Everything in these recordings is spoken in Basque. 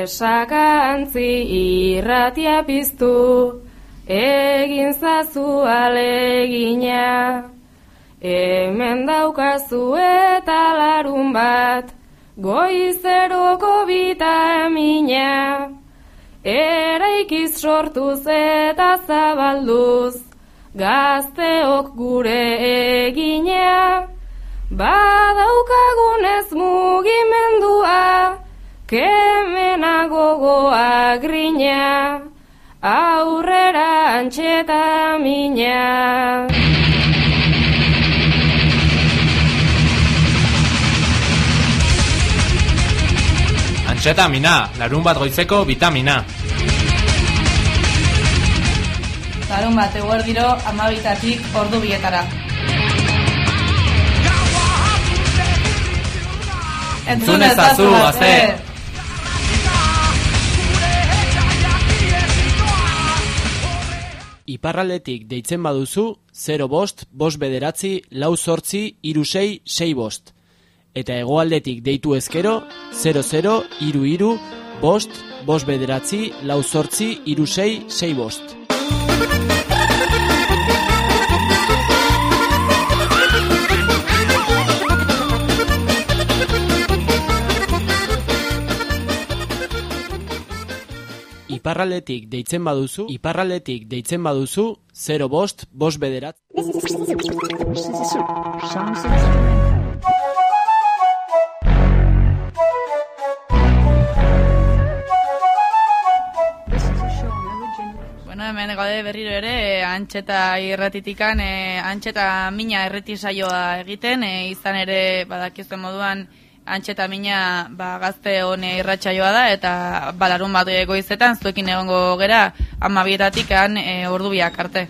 Nesakantzi irratia piztu, egin zazu alegina. Hemen daukazu eta larun bat, goizeroko bita emina. Eraikiz sortuz eta zabalduz, gazteok gure egina. Badaukagunez mugimendua, kemena gogoa grina, aurrera antxeta mina. Antxetamina, larun bat goizeko vitamina. Larun bat eguerdiro amabitatik ordu bietara. Entzun ezazu, gazte! Iparraldetik deitzen baduzu 0 bost, bost bederatzi, lau sortzi, iru sei, bost. Eta hegoaldetik deitu ezkero 00 iru iru, bost, bost bederatzi, lau sortzi, iru sei, sei bost. Iparraldetik deitzen baduzu, iparraldetik deitzen baduzu 0 bost, bost bederatzi. Bueno, hemen gaude berriro ere, antxeta irratitikan, e, antxeta mina erreti saioa egiten, e, izan ere badakizuen moduan antxeta mina ba, gazte hone irratsaioa da, eta balarun bat goizetan, zuekin egongo gera, amabietatik e, ordu biak arte.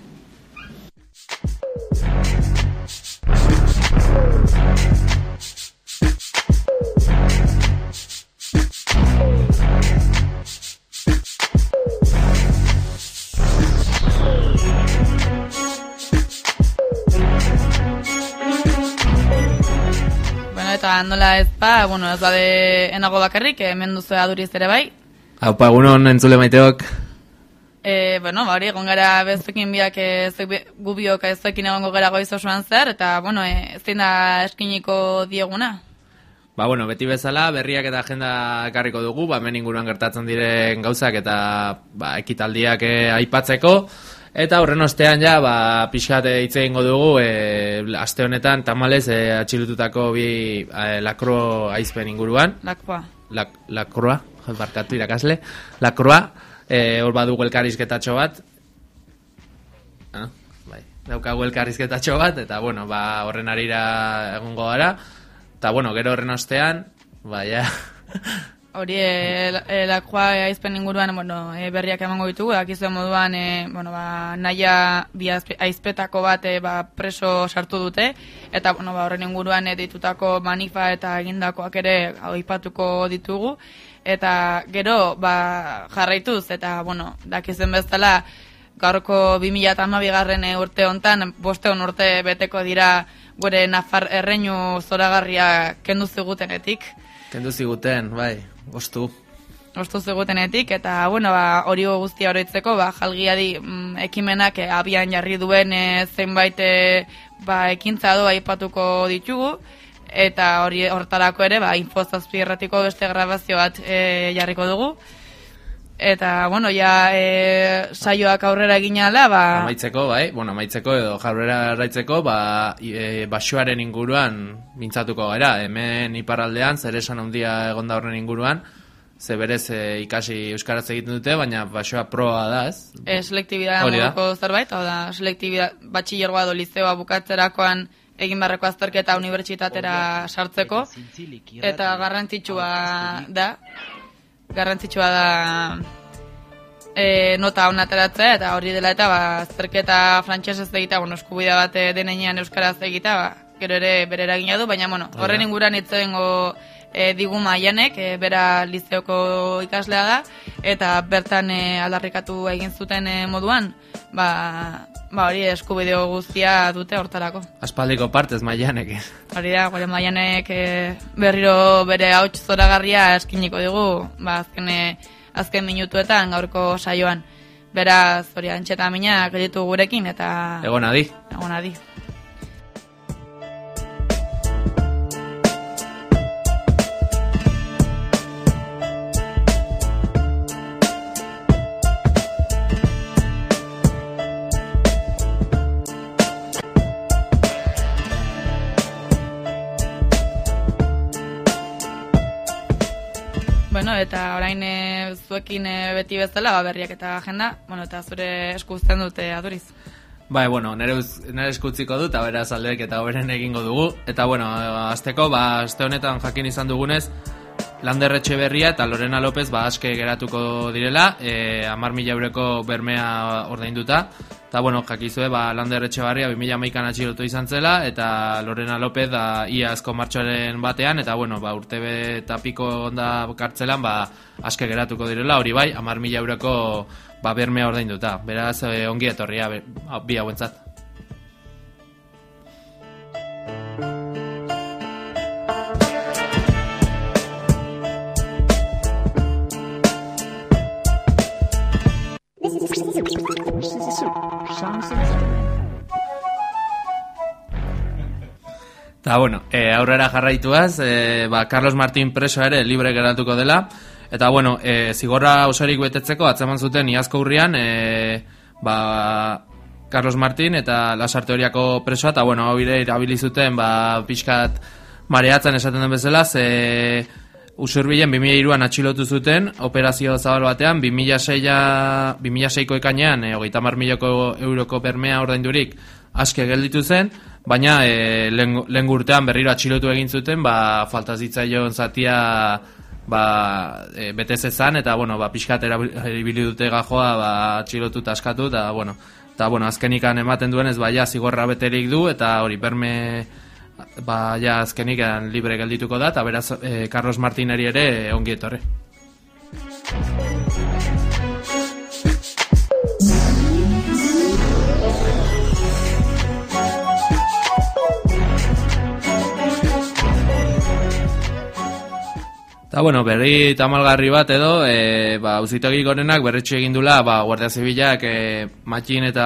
Eta nola ez ba, bueno, ez bade enago bakarrik, hemen duzu aduriz ere bai. Haupa, egunon entzule maiteok. E, bueno, ba, hori, egon gara bezuekin biak e, zuek bi- gu biok ezuekin egongo gara goiz osoan zer, eta, bueno, e, zein da eskiniko dieguna. Ba, bueno, beti bezala, berriak eta agenda ekarriko dugu, ba, hemen inguruan gertatzen diren gauzak eta ba, ekitaldiak eh, aipatzeko. Eta horren ostean ja, ba, pixat eh, hitz egingo dugu, e, aste honetan tamalez e, atxilututako bi e, lakro aizpen inguruan. Lakoa. La, lakroa, barkatu irakasle. Lakroa, e, hor badugu elkarrizketatxo bat. Ah, bai, daukagu elkarrizketatxo bat, eta bueno, ba, horren arira egongo gara. Eta bueno, gero horren ostean, ba, ja, Hori, e, e, lakoa e, aizpen inguruan, bueno, e, berriak emango ditugu, dakizuen moduan, e, bueno, ba, naia bi aizpe- aizpetako bat e, ba, preso sartu dute, eta, bueno, ba, horren inguruan e, ditutako manifa eta egindakoak ere aipatuko ditugu, eta gero, ba, jarraituz, eta, bueno, dakizuen bezala, gaurko 2008 garren urte hontan, bosteon urte beteko dira gure Nafar erreinu zoragarria kendu zigutenetik. kendu ziguten, bai, bostu. ostu zegotenetik, eta, bueno, ba, hori guztia oroitzeko, ba, jalgiadi mm, ekimenak eh, abian jarri duen eh, zenbait eh, ba, ekintza do aipatuko ditugu, eta hori hortarako ere, ba, infozazpi erratiko beste grabazio bat eh, jarriko dugu. Eta, bueno, ja eh, saioak aurrera egin ala, ba, Amaitzeko, bai, bueno, amaitzeko edo jarrera raitzeko, ba, e, basoaren inguruan mintzatuko gara. Hemen iparraldean, zer esan handia egonda horren inguruan, ze berez e, ikasi euskaraz egiten dute, baina basoa proa da, ez? e, selektibidad Hori da. moduko zerbait, hau da, selektibidad batxillergoa do lizeoa bukatzerakoan egin barreko azterketa unibertsitatera sartzeko, eta garrantzitsua da, garrantzitsua da e, nota hona ateratzea, eta hori dela eta ba, azterketa frantsesez egita, bueno, eskubidea bat eh, denean euskaraz egita, ba, gero ere bere eragina du, baina bueno, horren inguruan itzoengo e, digu maianek, e, bera lizeoko ikaslea da, eta bertan e, aldarrikatu egin zuten e, moduan, ba, ba hori eskubideo guztia dute hortarako. Aspaldiko partez maianek. Hori da, gure maianek eh, berriro bere hauts zoragarria eskiniko digu, ba, azken, eh, azken minutuetan gaurko saioan. Beraz, hori antxeta minak ditu gurekin eta Egon adi. egon adi. Eta orain e, zuekin e, beti bezala, ba, berriak eta agenda, bueno, eta zure esku dute aduriz. Bai, bueno, nere, uz, nere eskutziko dut, beraz aldeek eta beren egingo dugu. Eta, bueno, azteko, ba, aste honetan jakin izan dugunez, Lander Etxeberria eta Lorena López ba aske geratuko direla, e, amar mila euroko bermea ordainduta. Eta, bueno, jakizue, ba, Lander Etxeberria 2011an atxilotu izan zela, eta Lorena López da iazko martxoaren batean, eta, bueno, ba, urtebe eta piko onda kartzelan, ba, aske geratuko direla, hori bai, amar mila euroko ba, bermea ordainduta. Beraz, e, ongi etorria, be, bi hauentzat. Eta, bueno, e, aurrera jarraituaz, e, ba, Carlos Martín preso ere libre geratuko dela. Eta, bueno, e, zigorra osorik betetzeko atzeman zuten iazko urrian, e, ba, Carlos Martín eta lasarte horiako presoa, eta, bueno, hau bire irabili zuten, ba, pixkat mareatzen esaten den bezala, ze usurbilen 2002an atxilotu zuten, operazio zabal batean, 2006a, 2006ko ekanean, e, hogeita mar miloko euroko bermea ordaindurik aske gelditu zen, baina e, lehen, lehen urtean berriro atxilotu egin zuten, ba, falta zitzaion zatia ba, e, bete zezan, eta, bueno, ba, pixkat erabili dute gajoa, ba, atxilotu eta askatu, eta, bueno, eta, bueno, azkenikan ematen duenez, ba, ja, zigorra beterik du, eta hori, berme, ba, ja, azkenikan libre geldituko da, eta beraz, e, Carlos Martineri ere ongi etorri. Eta, bueno, berri tamalgarri bat edo, e, ba, uzitegi gorenak berretxe egin dula, ba, Guardia Zibilak e, matxin eta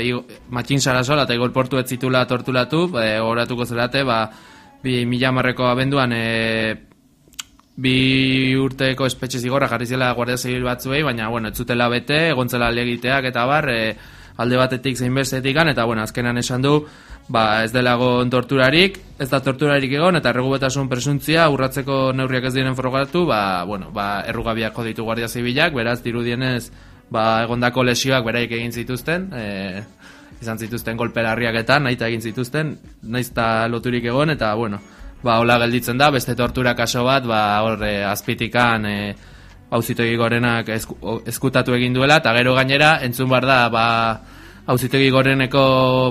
igo, matxin sarasola eta igor ez zitula tortulatu, e, horatuko zelate, ba, bi mila marreko abenduan, e, bi urteko espetxe zigorra jarri zela Guardia Zibil batzuei, baina, bueno, ez zutela bete, egontzela legiteak eta bar, e, alde batetik zein bestetik eta, bueno, azkenan esan du, ba, ez dela egon torturarik, ez da torturarik egon, eta erregubetasun presuntzia urratzeko neurriak ez diren frogatu, ba, bueno, ba, errugabiako ditu guardia zibilak, beraz, dirudienez, ba, egondako lesioak beraik egin zituzten, e, izan zituzten golperarriak eta nahi egin zituzten, naiz eta loturik egon, eta, bueno, ba, hola gelditzen da, beste tortura kaso bat, ba, horre, azpitikan, e, hauzitegi gorenak esku, eskutatu egin duela, eta gero gainera, entzun bar da, ba, hauzitegi goreneko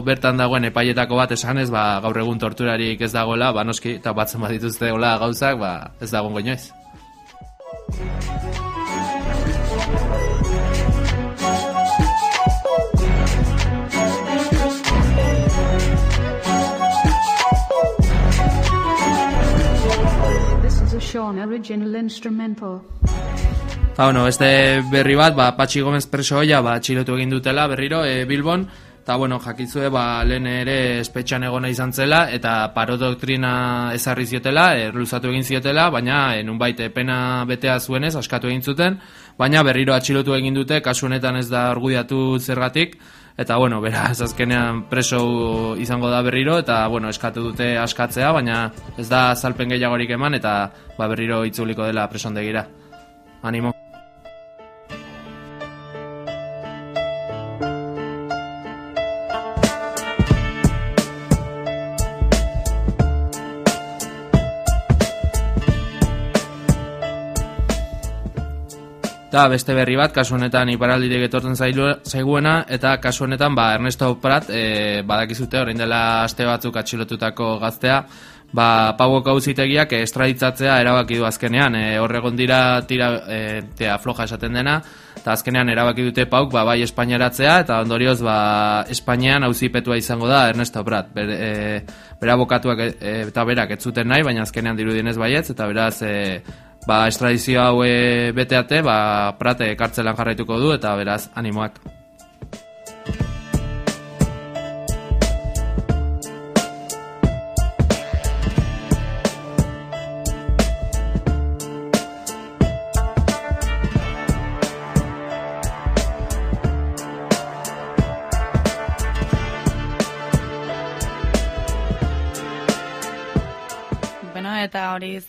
bertan dagoen epaietako bat esanez, ba, gaur egun torturarik ez dagoela, ba, noski, eta batzen bat dituzte gauzak, ba, ez dagoen goinoiz. This is a Sean original instrumental. Eta, bueno, beste berri bat, ba, Patxi Gomez preso hoia, ba, txilotu egin dutela berriro, e, Bilbon, eta, bueno, jakizue, ba, lehen ere espetxan egona izan zela, eta paro doktrina ezarri ziotela, erluzatu egin ziotela, baina, e, nunbait, pena betea zuenez, askatu egin zuten, baina berriro atxilotu egin dute, kasu honetan ez da argudiatu zergatik, eta, bueno, beraz, azkenean preso izango da berriro, eta, bueno, eskatu dute askatzea, baina ez da zalpen gehiagorik eman, eta, ba, berriro itzuliko dela presondegira. Animo. Eta beste berri bat, kasu honetan iparalditik etortzen zaiguena, eta kasu honetan ba, Ernesto Prat, e, badakizute orain dela aste batzuk atxilotutako gaztea, ba, pauoko auzitegiak estraditzatzea erabaki du azkenean. E, horregon dira tira, e, tea floja esaten dena, eta azkenean erabaki dute pauk ba, bai espainaratzea, eta ondorioz ba, Espainian auzipetua izango da Ernesto Prat. Ber, e, bera bokatuak e, eta berak ez zuten nahi, baina azkenean dirudienez baietz, eta beraz e, ba, estradizio hau e, beteate, ba, Prate kartzelan jarraituko du, eta beraz animoak.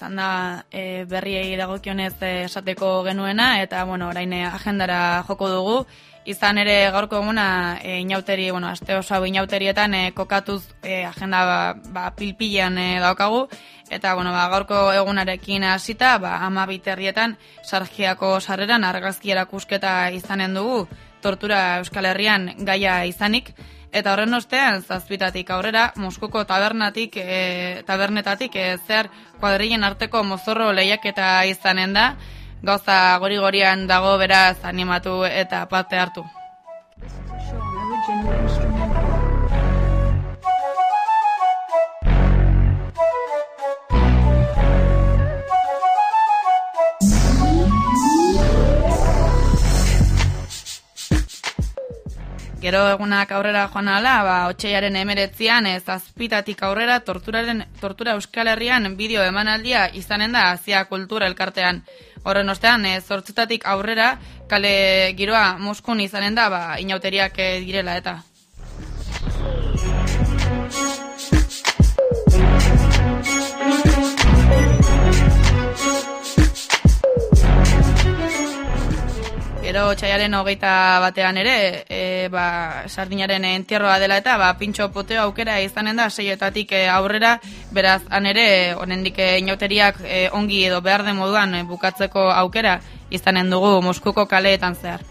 Izan da e, berriei dagokionez e, esateko genuena, eta bueno, orain e, agendara joko dugu. Izan ere gaurko eguna e, inauteri, bueno, aste oso inauterietan e, kokatuz e, agenda ba, ba, pilpilean e, daukagu, eta bueno, ba, gaurko egunarekin hasita, ba, ama biterrietan sargiako sarreran argazki erakusketa izanen dugu, tortura Euskal Herrian gaia izanik, Eta horren ostean, zazpitatik aurrera, Moskuko tabernatik, e, tabernetatik, e, zer kuadrilen arteko mozorro lehiaketa izanen da, gauza gori-gorian dago beraz animatu eta parte hartu. Gero egunak aurrera joan ala, ba, otxeiaren emeretzian, ez azpitatik aurrera torturaren, tortura euskal herrian bideo emanaldia izanen da Azia Kultura elkartean. Horren ostean, ez zortzutatik aurrera, kale giroa Moskun izanen da, ba, inauteriak eh, direla eta. Gero txaiaren hogeita batean ere, e, ba, sardinaren entierroa dela eta ba, pintxo poteo aukera izanen da seietatik e, aurrera, beraz han ere, honendik e, inauteriak e, ongi edo behar den moduan e, bukatzeko aukera izanen dugu Moskuko kaleetan zehar.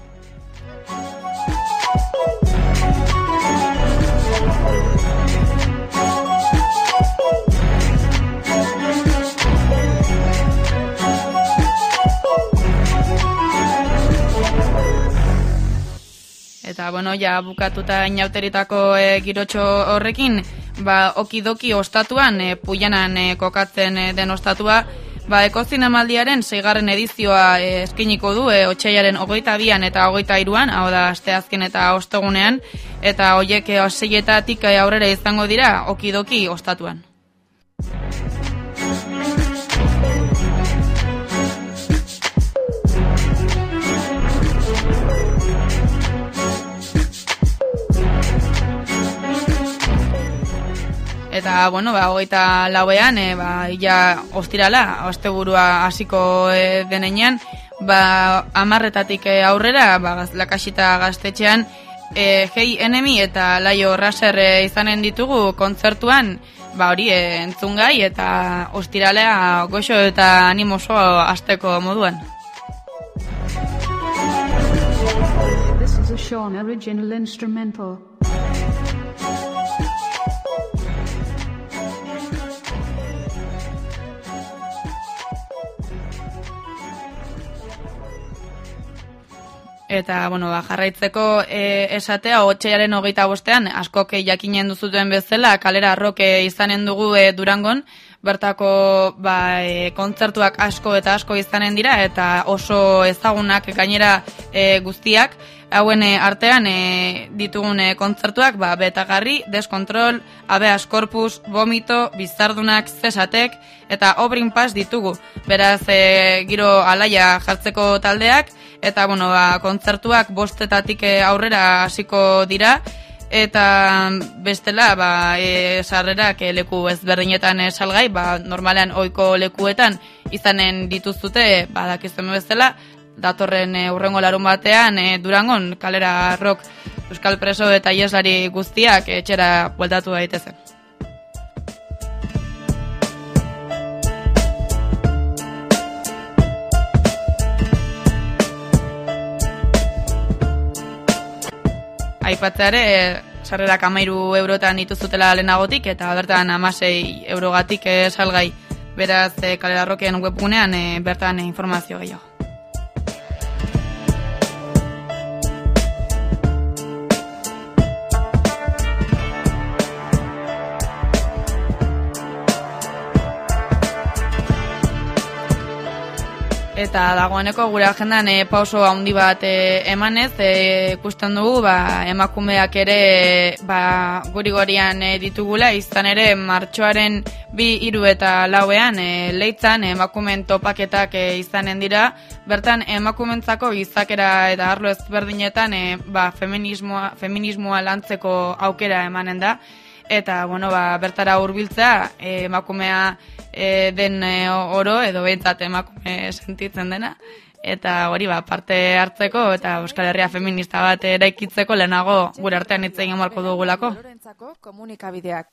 Eta, bueno, ja bukatuta inauteritako e, girotxo horrekin, ba, okidoki ostatuan, e, puianan e, kokatzen e, den ostatua, ba, ekozin amaldiaren zeigarren edizioa e, eskiniko du, e, otxaiaren ogoita bian eta ogoita iruan, hau da, asteazken eta ostegunean, eta hoiek e, oseietatik aurrera izango dira, okidoki ostatuan. Eta, bueno, ba, hogeita lauean, e, ba, ia ostirala, asteburua hasiko e, denean, ba, amarretatik e, aurrera, ba, lakasita gaztetxean, e, Hey Enemy eta Laio Raser e, izanen ditugu kontzertuan, ba, hori e, entzungai eta ostiralea goxo eta animoso asteko moduan. This is a Sean Original Instrumental. Eta, bueno, ba, jarraitzeko e, esatea, otxearen hogeita bostean, askok jakinen duzuten bezala, kalera arroke izanen dugu e, durangon, bertako ba, e, kontzertuak asko eta asko izanen dira, eta oso ezagunak gainera e, guztiak, hauen e, artean e, ditugun e, kontzertuak, ba, betagarri, deskontrol, abeas korpus, vomito, bizardunak, zesatek, eta obrin pas ditugu. Beraz, e, giro alaia jartzeko taldeak, eta bueno, ba, kontzertuak bostetatik aurrera hasiko dira, eta bestela ba, e, sarrerak e, leku ezberdinetan e, salgai, ba, normalean ohiko lekuetan izanen dituzute, badakizuen bezala, datorren e, urrengo larun batean e, Durangon kalera rock Euskal Preso eta Ieslari guztiak etxera bueltatu daitezen. Aipatzeare sarrerak amairu eurotan dituzutela lehenagotik, eta bertan amasei eurogatik eh, salgai. Beraz, eh, kalera roken webgunean eh, bertan eh, informazio gehiago. Eta dagoeneko gure agendan e, pauso handi bat e, emanez, e, ikusten dugu ba, emakumeak ere ba, guri gorian e, ditugula, izan ere martxoaren bi hiru eta lauean e, leitzan emakumen topaketak e, izanen dira, bertan emakumentzako gizakera eta arlo ezberdinetan e, ba, feminismoa, feminismoa lantzeko aukera emanen da, eta bueno, ba, bertara hurbiltzea e, emakumea e, den e, oro edo behintzat emakume sentitzen dena eta hori ba, parte hartzeko eta Euskal Herria feminista bat eraikitzeko lehenago gure artean hitz egin dugulako. Komunikabideak.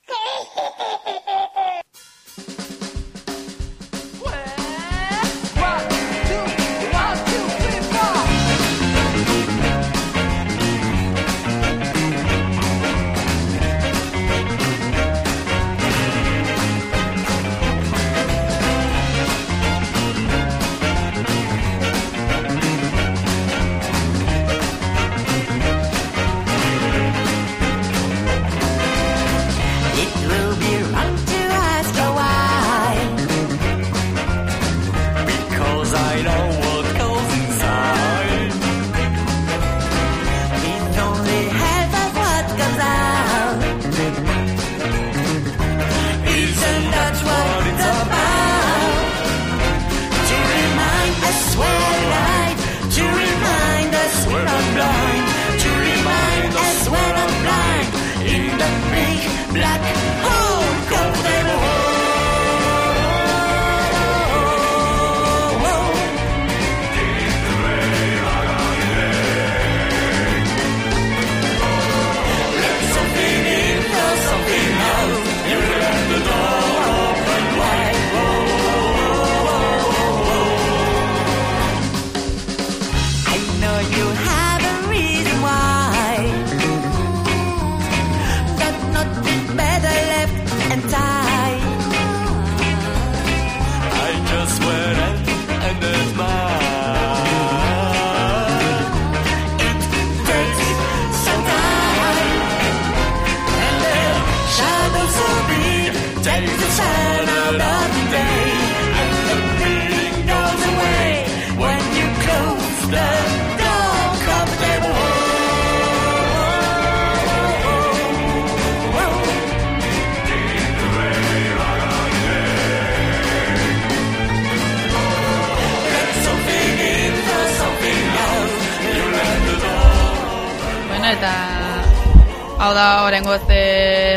Hau da orengo ez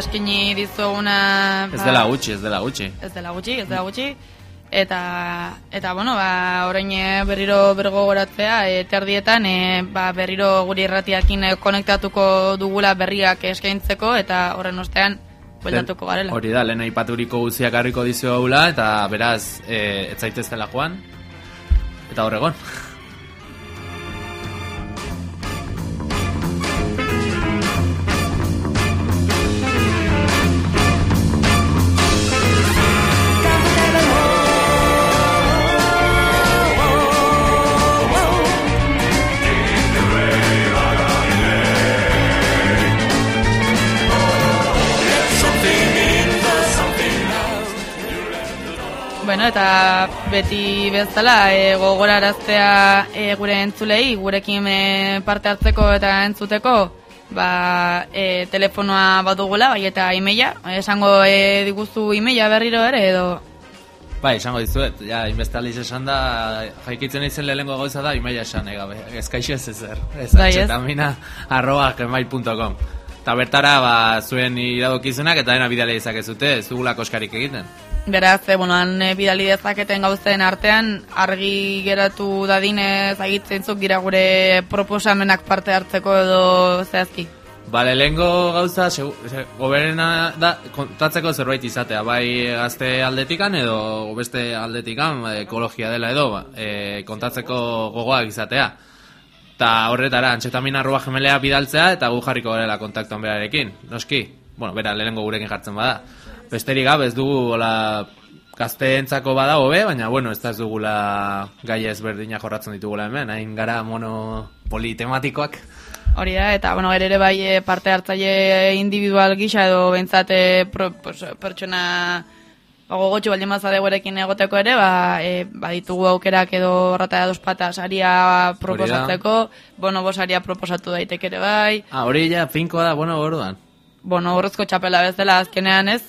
eskini dizuguna... Ez ba, dela gutxi, ez dela gutxi. Ez dela gutxi, ez dela gutxi. Eta, eta bueno, ba, orain eh, berriro bergo goratzea, e, terdietan, e, ba, berriro guri irratiakin eh, konektatuko dugula berriak eskaintzeko, eta horren ostean, bueltatuko garela. Hori da, lehen aipaturiko guziak harriko dizu gaula, eta beraz, e, ez zaiteztela joan. Eta horregon. Eta beti bezala e, gogoraraztea e, gure entzulei, gurekin e, parte hartzeko eta entzuteko, ba, e, telefonoa badugula, bai eta imeia, esango e, diguzu imeia berriro ere, edo... Bai, esango dizuet, ja, inbestaliz esan da, jaikitzen izen lehenko gauza da, imaia esan, ega, ezkaixo ez ezer. Ez Bai, atxetamina, arroba, gmail.com. Eta bertara, ba, zuen iradokizunak eta dena bidale izakezute, ez dugula koskarik egiten. Beraz, e, bueno, han e, bidali dezaketen gauzen artean, argi geratu dadinez agitzeintzuk gira gure proposamenak parte hartzeko edo zehazki. Bale, lehenko gauza, se- goberena da, kontatzeko zerbait izatea, bai gazte aldetikan edo beste aldetikan, ba, ekologia dela edo, e, kontatzeko gogoak izatea. Eta horretara, antxetamina arroba gemelea bidaltzea, eta gu jarriko garela kontaktuan berarekin. Noski, bueno, bera, lehenengo gurekin jartzen bada. Besterik gabe, ez dugu, hola, gazteentzako bada hobe, baina, bueno, ez da ez dugula gai ezberdina jorratzen ditugula hemen, hain gara mono politematikoak. Hori da, eta bueno, gero ere bai eh, parte hartzaile individual gisa edo bentsate pro, pues, pertsona ba, gogotxu baldin bazade gurekin egoteko ere, ba, e, ba ditugu aukerak edo rata dos patas aria proposatzeko, bono bos aria proposatu daiteke ere bai, Ah, hori ja, finkoa da, bueno, orduan. bono horrezko txapela bezala azkenean ez,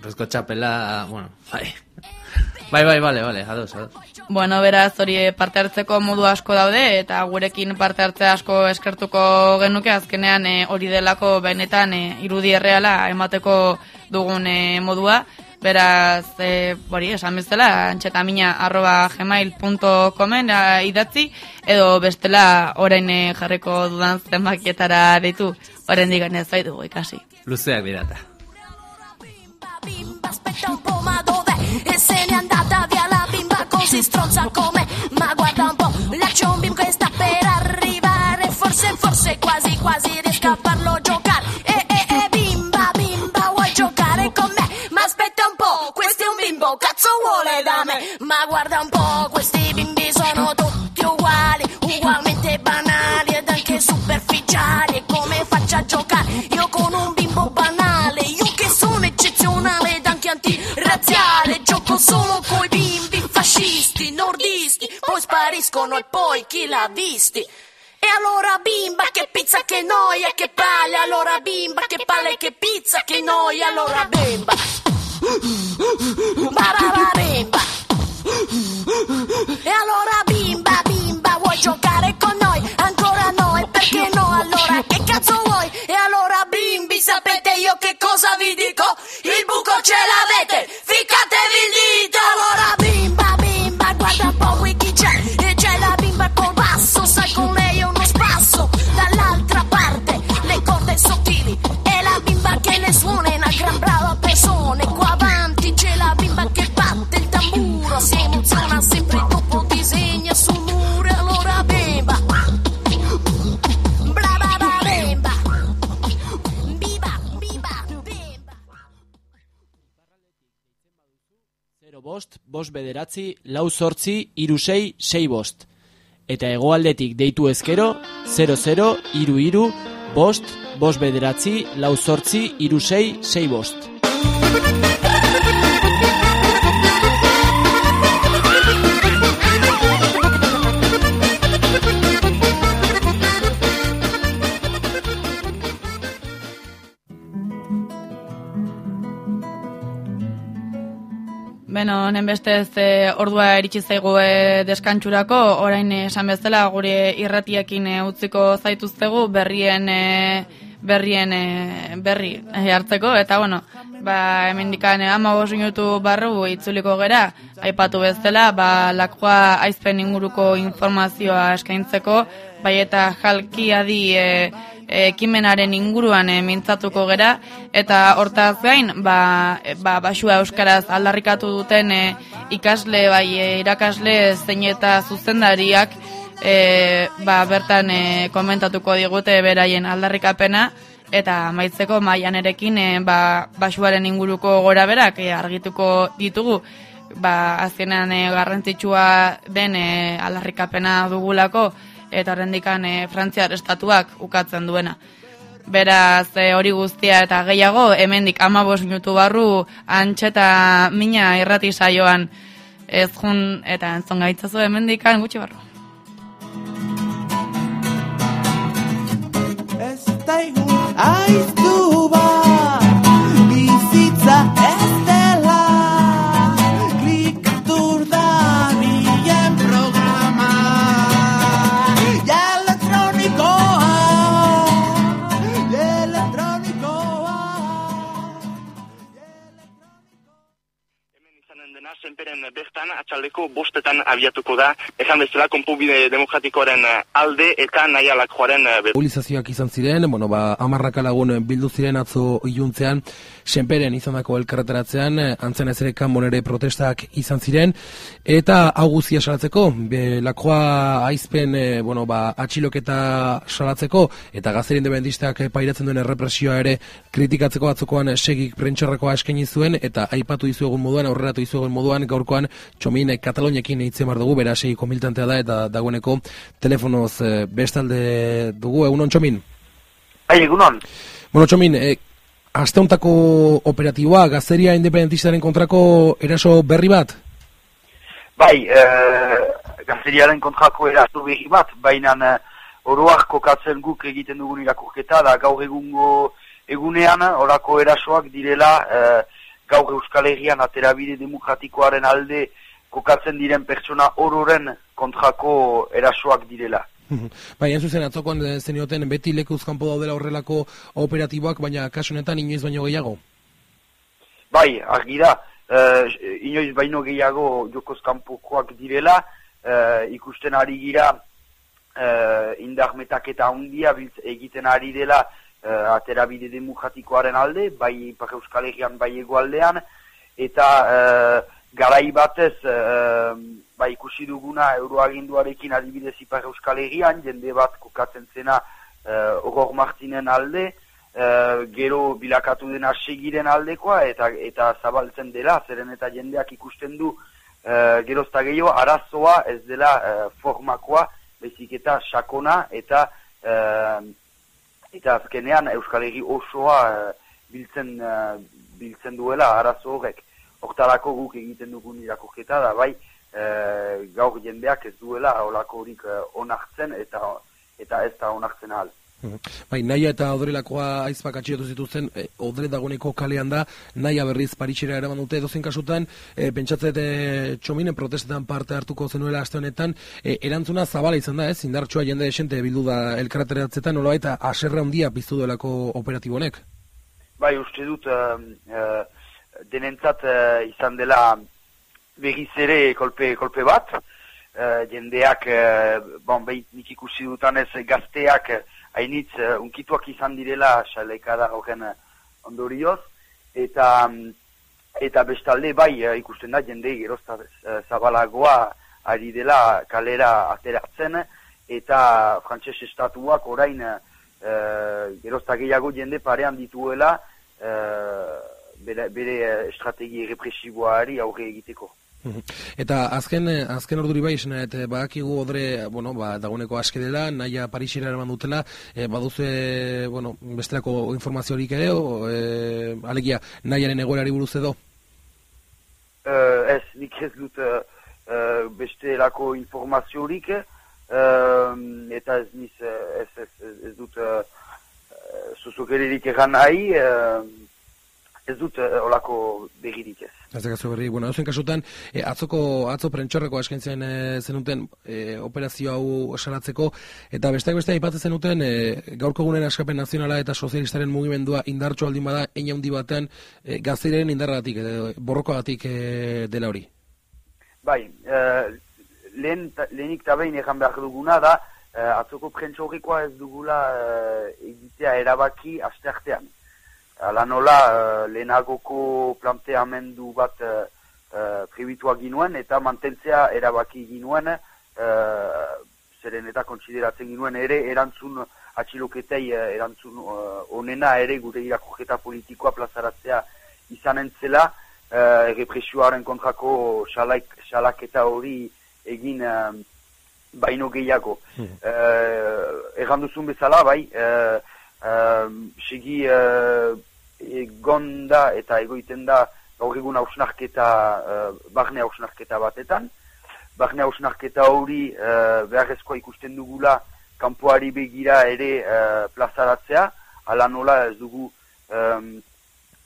Horrezko txapela, bueno, bai. Bai, bai, bale, bale, ados, ados. Bueno, beraz, hori parte hartzeko modu asko daude, eta gurekin parte hartze asko eskertuko genuke, azkenean e, hori delako benetan e, irudi erreala emateko dugun e, modua. Beraz, e, hori, esan bezala, antxetamina arroba gmail.comen idatzi, edo bestela orain jarriko dudan zenbakietara deitu, orain digan ez dugu ikasi. Luzeak dirata. Bimba aspetta un po' ma dov'è? E se n'è andata via la bimba così stronza come? Ma guarda un po' c'è un bim che sta per arrivare. Forse forse quasi quasi riesco a farlo giocare. E bimba bimba vuoi giocare con me? Ma aspetta un po' questo è un bimbo cazzo vuole da me? Ma guarda un po' questi bimbi sono tutti uguali ugualmente banali ed anche superficiali. Come faccio a giocare? Io antirazziale gioco solo coi bimbi fascisti nordisti poi spariscono e poi chi l'ha visti? E allora bimba che pizza che noia che palle allora bimba che palle che pizza che noia allora bimba ba ba ba bimba e allora bimba, bimba, vuoi giocare bederatzi, lau sortzi, iru sei, bost. Eta hegoaldetik deitu ezkero, 00, iru iru, bost, bost bederatzi, lau sortzi, iru sei, sei bost. Beno, honen bestez e, ordua iritsi zaigu e, deskantxurako, orain eh, esan bezala gure irratiekin e, utziko zaituztegu berrien e, berrien e, berri hartzeko, eta bueno, ba, hemendikan e, ama minutu barru itzuliko gera, aipatu bezala, ba, lakoa aizpen inguruko informazioa eskaintzeko, bai eta jalki adi e, ekimenaren inguruan e, mintzatuko gera. Eta hortaz gain ba, e, ba, basua euskaraz aldarrikatu duten e, ikasle bai e, irakasle zein eta zuzendariak e, ba, bertan e, komentatuko digute beraien aldarrikapena. Eta maitzeko maianerekin e, ba, basuaren inguruko gora berak e, argituko ditugu. Ba, azkenean e, garrantzitsua den e, aldarrikapena dugulako eta horrendikan e, Frantziar estatuak ukatzen duena. Beraz, e, hori guztia eta gehiago, hemendik amabos minutu barru antxeta mina irrati saioan ez jun eta entzon gaitzazu hemendikan gutxi barru. Ez daigu aiztu bat senperen bertan, atxaldeko bostetan abiatuko da, esan bezala, konpubide demokratikoaren eh, alde eta nahi alak joaren Mobilizazioak izan ziren, bueno, ba, amarraka lagun bildu ziren atzo iluntzean, senperen izandako elkarreteratzean, eh, antzen ez ere kanbon ere protestak izan ziren, eta hau salatzeko, be, lakoa aizpen, eh, bueno, ba, atxiloketa salatzeko, eta gazteri independentistak eh, pairatzen duen errepresioa ere kritikatzeko atzokoan segik prentxarrakoa eskaini zuen, eta aipatu dizu egun moduan, aurreratu dizu egun moduan, gaurkoan txomin Kataloniakin eitzen bar dugu, bera segiko miltantea da, eta dagoeneko telefonoz eh, bestalde dugu, egunon txomin? Bai, egunon. Bueno, txomin, eh, asteuntako operatiboa, gazteria independentistaren kontrako eraso berri bat? Bai, e, gazteriaren kontrako erazu berri bat, baina e, oroak kokatzen guk egiten dugun irakurketa, da gaur egungo egunean, orako erasoak direla, e, gaur Euskal Herrian aterabide demokratikoaren alde kokatzen diren pertsona ororen kontrako erasoak direla. Bai, hain zuzen atzokoan eh, zenioten beti lekuz kanpo daudela horrelako operatiboak, baina kasu honetan inoiz baino gehiago. Bai, argi da, eh, inoiz baino gehiago jokoz kanpokoak direla, eh, ikusten ari gira eh, indar metaketa handia egiten ari dela eh, aterabide demokratikoaren alde, bai Euskal Herrian, bai egoaldean, eta eh, garai batez eh, ba, ikusi duguna euroaginduarekin adibidez Ipar Euskal Herrian, jende bat kokatzen zena eh, Ogor Martinen alde, eh, gero bilakatu dena segiren aldekoa, eta eta zabaltzen dela, zeren eta jendeak ikusten du eh, gerozta gehiago, arazoa ez dela eh, formakoa, bezik eta sakona, eta eh, eta azkenean Euskal Herri osoa eh, biltzen, eh, biltzen duela arazo horrek. Hortarako guk egiten dugun irakurketa da, bai, e, gaur jendeak ez duela olako horik e, onartzen eta eta ez da onartzen ahal. Bai, naia eta odrelakoa aizpak atxiotu zituzten, e, odre dagoeneko kalean da, naia berriz paritxera eraman dute, dozen kasutan, e, pentsatzet e, txominen protestetan parte hartuko zenuela aste honetan, e, erantzuna zabala izan da, ez, indartsua jende esente bildu da elkarreteratzetan, nola eta aserra handia piztu duelako operatibonek? Bai, uste dut, uh, denentzat uh, izan dela berriz ere kolpe, kolpe bat, uh, jendeak, uh, bon, behit nik ikusi dutanez gazteak hainitz uh, unkituak izan direla xalekada horren ondorioz, eta um, eta bestalde bai ikusten da jende gerozta zabalagoa ari dela kalera ateratzen, eta frantses estatuak orain uh, gerozta gehiago jende parean dituela uh, bere, bere estrategi represiboari aurre egiteko. Eta azken azken orduri bai esena eta badakigu odre, bueno, ba dagoeneko aske dela, naia Parisera eraman dutela, e, baduzu bueno, bestelako informaziorik ere o e, alegia naiaren egoerari buruz edo. Uh, ez, nik ez dut uh, bestelako informaziorik, uh, eta ez niz, ez, ez, ez, ez dut uh, zuzukeririk egan nahi, uh, ez dut uh, olako begirik ez. Ez da berri, bueno, eusen kasutan, e, atzoko, atzo prentxorreko eskaintzen e, zenuten e, operazio hau salatzeko, eta besteak beste aipatzen zenuten, e, gaurko gunen askapen nazionala eta sozialistaren mugimendua indartxo aldin bada, eina handi batean, e, gazteiren indarratik, e, borrokoagatik e, dela hori. Bai, e, lehen, lehenik tabein egan behar duguna da, e, atzoko prentxorrikoa ez dugula e, egitea erabaki asteartean. Ala nola, uh, lehenagoko planteamendu bat uh, uh, pribitua ginuen eta mantentzea erabaki ginuen, uh, zeren eta kontsideratzen ginuen ere erantzun atxiloketei uh, erantzun uh, onena ere gure irakoketa politikoa plazaratzea izanen zela, uh, represioaren kontrako xalaik, xalaketa hori egin uh, baino gehiago. Hmm. Uh, Egan duzun bezala, bai, uh, uh, segi... Uh, egonda eta egoiten da gaur egun hausnarketa, uh, barne hausnarketa batetan. Barne hausnarketa hori uh, beharrezkoa ikusten dugula kanpoari begira ere uh, plazaratzea, ala nola ez dugu um,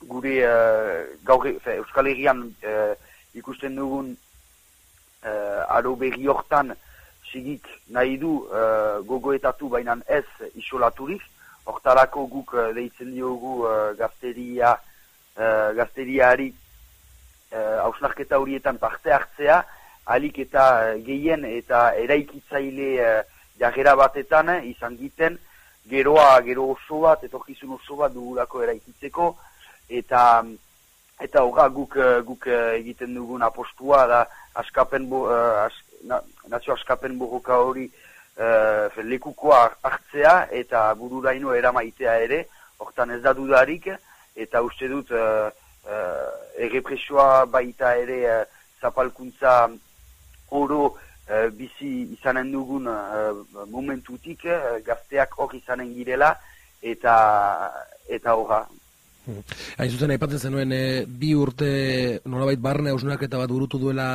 gure uh, gaur, fe, Euskal Herrian uh, ikusten dugun uh, aro berri hortan sigik nahi du uh, gogoetatu bainan ez isolaturik, Hortarako guk uh, deitzen diogu uh, gazteria, uh, gazteriari hausnarketa horietan parte hartzea, alik eta gehien eta eraikitzaile jagera batetan izan giten, geroa, gero oso bat, etorkizun oso bat dugulako eraikitzeko, eta eta horra guk, eh, guk eh, egiten dugun apostua da askapen bo, eh, as, na, nazio askapen borroka hori eh, fe, lekukoa hartzea eta bururaino eramaitea ere, hortan ez da dudarik, eta uste dut uh, errepresioa baita ere uh, zapalkuntza oro uh, bizi izanen dugun uh, momentutik uh, gazteak hor izanen girela eta eta horra. Hain zuzen, aipatzen zenuen, e, bi urte nolabait barne hausnaketa bat burutu duela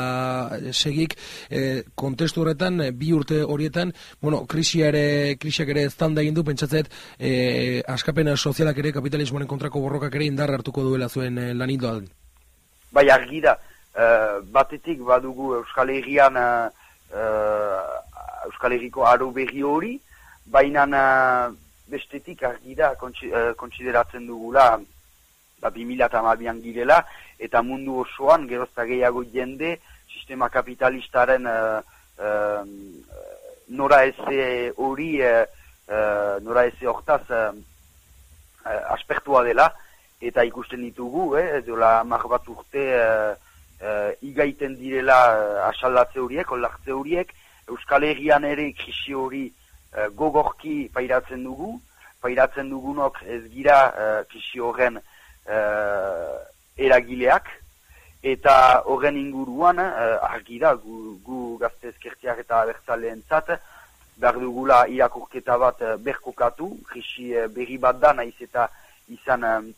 eh, segik, e, kontestu horretan, e, bi urte horietan, bueno, krisia ere, krisiak ere eztanda egin du, pentsatzet, e, askapen sozialak ere, kapitalismoaren kontrako borrokak ere indar hartuko duela zuen e, lan hildoan. Bai argi da, uh, batetik badugu Euskal Herrian uh, Euskal Herriko aro berri hori, baina bestetik argi da kontsi, kontsideratzen dugula ba, 2008an girela, eta mundu osoan gerozta gehiago jende sistema kapitalistaren uh, uh, nora eze hori uh, nora eze hortaz uh, aspertua dela, eta ikusten ditugu, eh, dola mar bat urte uh, uh, igaiten direla uh, asaldatze horiek, olartze horiek, Euskal Herrian ere krisi hori uh, gogorki pairatzen dugu, pairatzen dugunok ez gira uh, krisi horren eragileak, eta horren inguruan uh, argi da gu, gu gazte ezkertiak eta abertzaleen zat, behar dugula irakurketa bat uh, berkokatu, krisi uh, berri bat da, naiz eta izan um,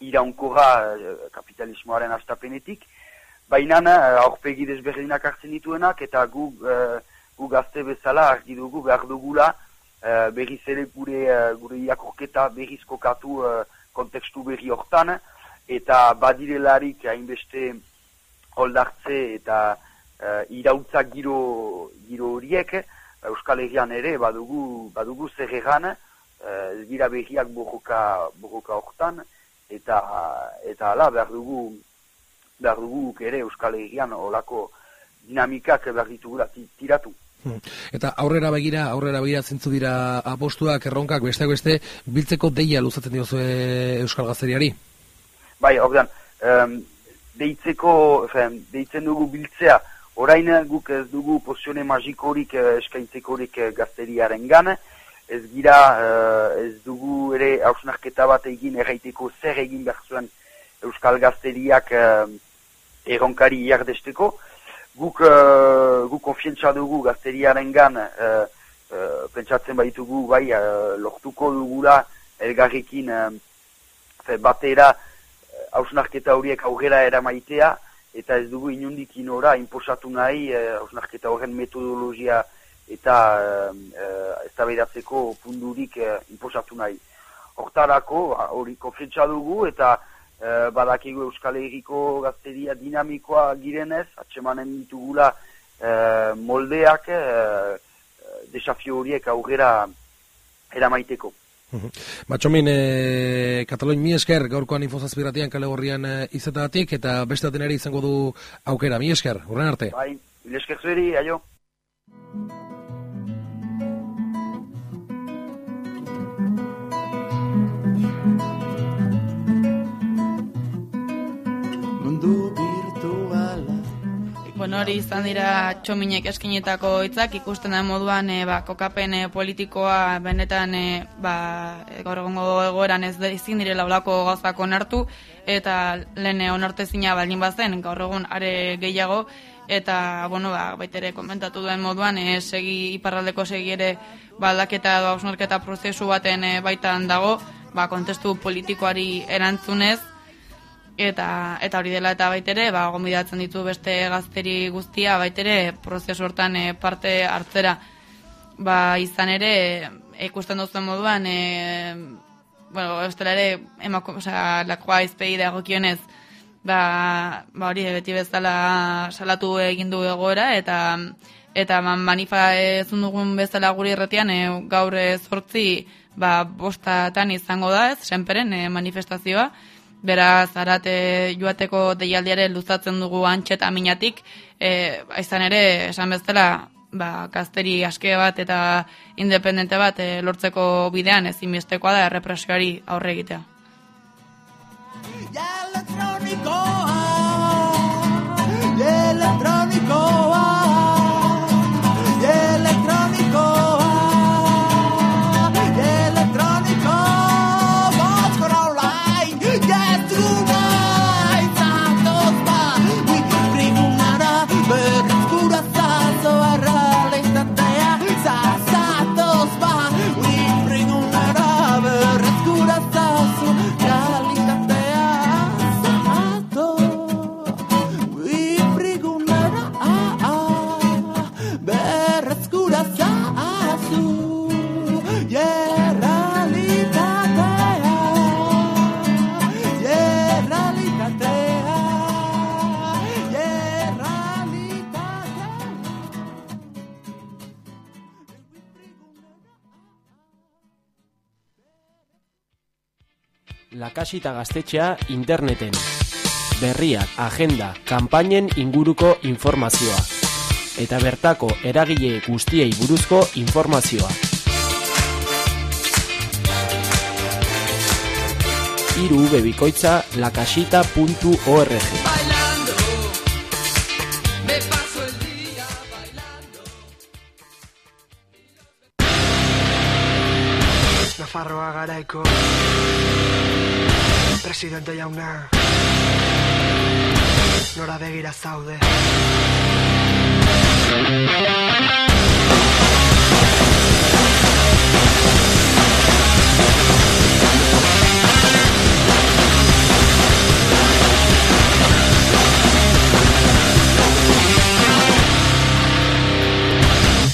iraunkorra uh, kapitalismoaren astapenetik, baina uh, aurpegi desberdinak hartzen dituenak, eta gu, uh, gu gazte bezala argi dugu behar dugula uh, berriz ere gure, uh, gure irakurketa berriz kokatu uh, kontekstu berri hortan, eta badirelarik hainbeste holdartze eta uh, irautzak giro, giro horiek, Euskal Herrian ere badugu, badugu zer egan, uh, ez gira berriak borroka, borroka hortan, eta eta hala behar dugu behar dugu ere Euskal Herrian olako dinamikak behar ditugula ti- tiratu. Hmm. Eta aurrera begira, aurrera begira zintzu dira apostuak, erronkak, besteak beste, biltzeko deia luzatzen diozue Euskal Gazteriari. Bai, ordean, um, deitzeko, fen, deitzen dugu biltzea, orain guk ez dugu pozione magikorik eh, eskaintzekorik eh, gazteriaren gan, ez gira, eh, ez dugu ere hausnarketa bat egin erraiteko zer egin behar zuen Euskal Gazteriak eh, erronkari iardesteko, guk, uh, guk konfientza dugu gazteriaren gan, uh, uh, pentsatzen baitugu, bai, uh, lortuko dugula elgarrekin uh, fe, batera uh, hausnarketa horiek aurrera eramaitea, eta ez dugu inundik inora inposatu nahi uh, hausnarketa horren metodologia eta uh, uh, eztabaidatzeko pundurik uh, inposatu nahi. Hortarako, hori konfientza dugu, eta Eh, badakigu Euskal Herriko gazteria dinamikoa girenez, atsemanen ditugula eh, moldeak eh, desafio horiek aurrera eramaiteko. Matxomin, e, Kataloi mi esker, gaurkoan infozazpiratian kale horrian e, izetagatik, eta beste atenere izango du aukera. Mi esker, urren arte. Bai, mil esker zueri, aio. Bueno, hori izan dira txominek eskinetako hitzak ikusten da moduan e, ba, kokapen e, politikoa benetan e, ba, gaur egongo egoeran ez ezin direla olako gauzak onartu eta lehen onartezina baldin bazen gaur egun are gehiago eta bueno, ba, baitere komentatu duen moduan e, segi iparraldeko segi ere ba, aldaketa edo prozesu baten e, baitan dago ba, kontestu politikoari erantzunez eta eta hori dela eta baitere ba gonbidatzen ditu beste gazteri guztia baitere prozesu hortan e, parte hartzera. Ba izan ere e, ikusten duzuen moduan e, bueno bestela ere emako osea lakoa izpegi dagokionez ba ba hori beti bezala salatu egin du egoera eta eta man, manifa ezun dugun bezala guri erretian e, gaur e, zortzi ba bostatan izango da ez senperen e, manifestazioa Beraz, arate joateko deialdiare luzatzen dugu antxe eta minatik, e, izan ere, esan bezala, ba, gazteri aske bat eta independente bat e, lortzeko bidean ezinbestekoa da errepresioari aurre egitea. elektronikoa elektronikoa Lakasita gaztetxea interneten. Berriak, agenda, kanpainen inguruko informazioa. Eta bertako eragile guztiei buruzko informazioa. Iru bebikoitza lakasita.org día bailando. Nafarroa garaiko Presidente jauna. Nora begira zaude.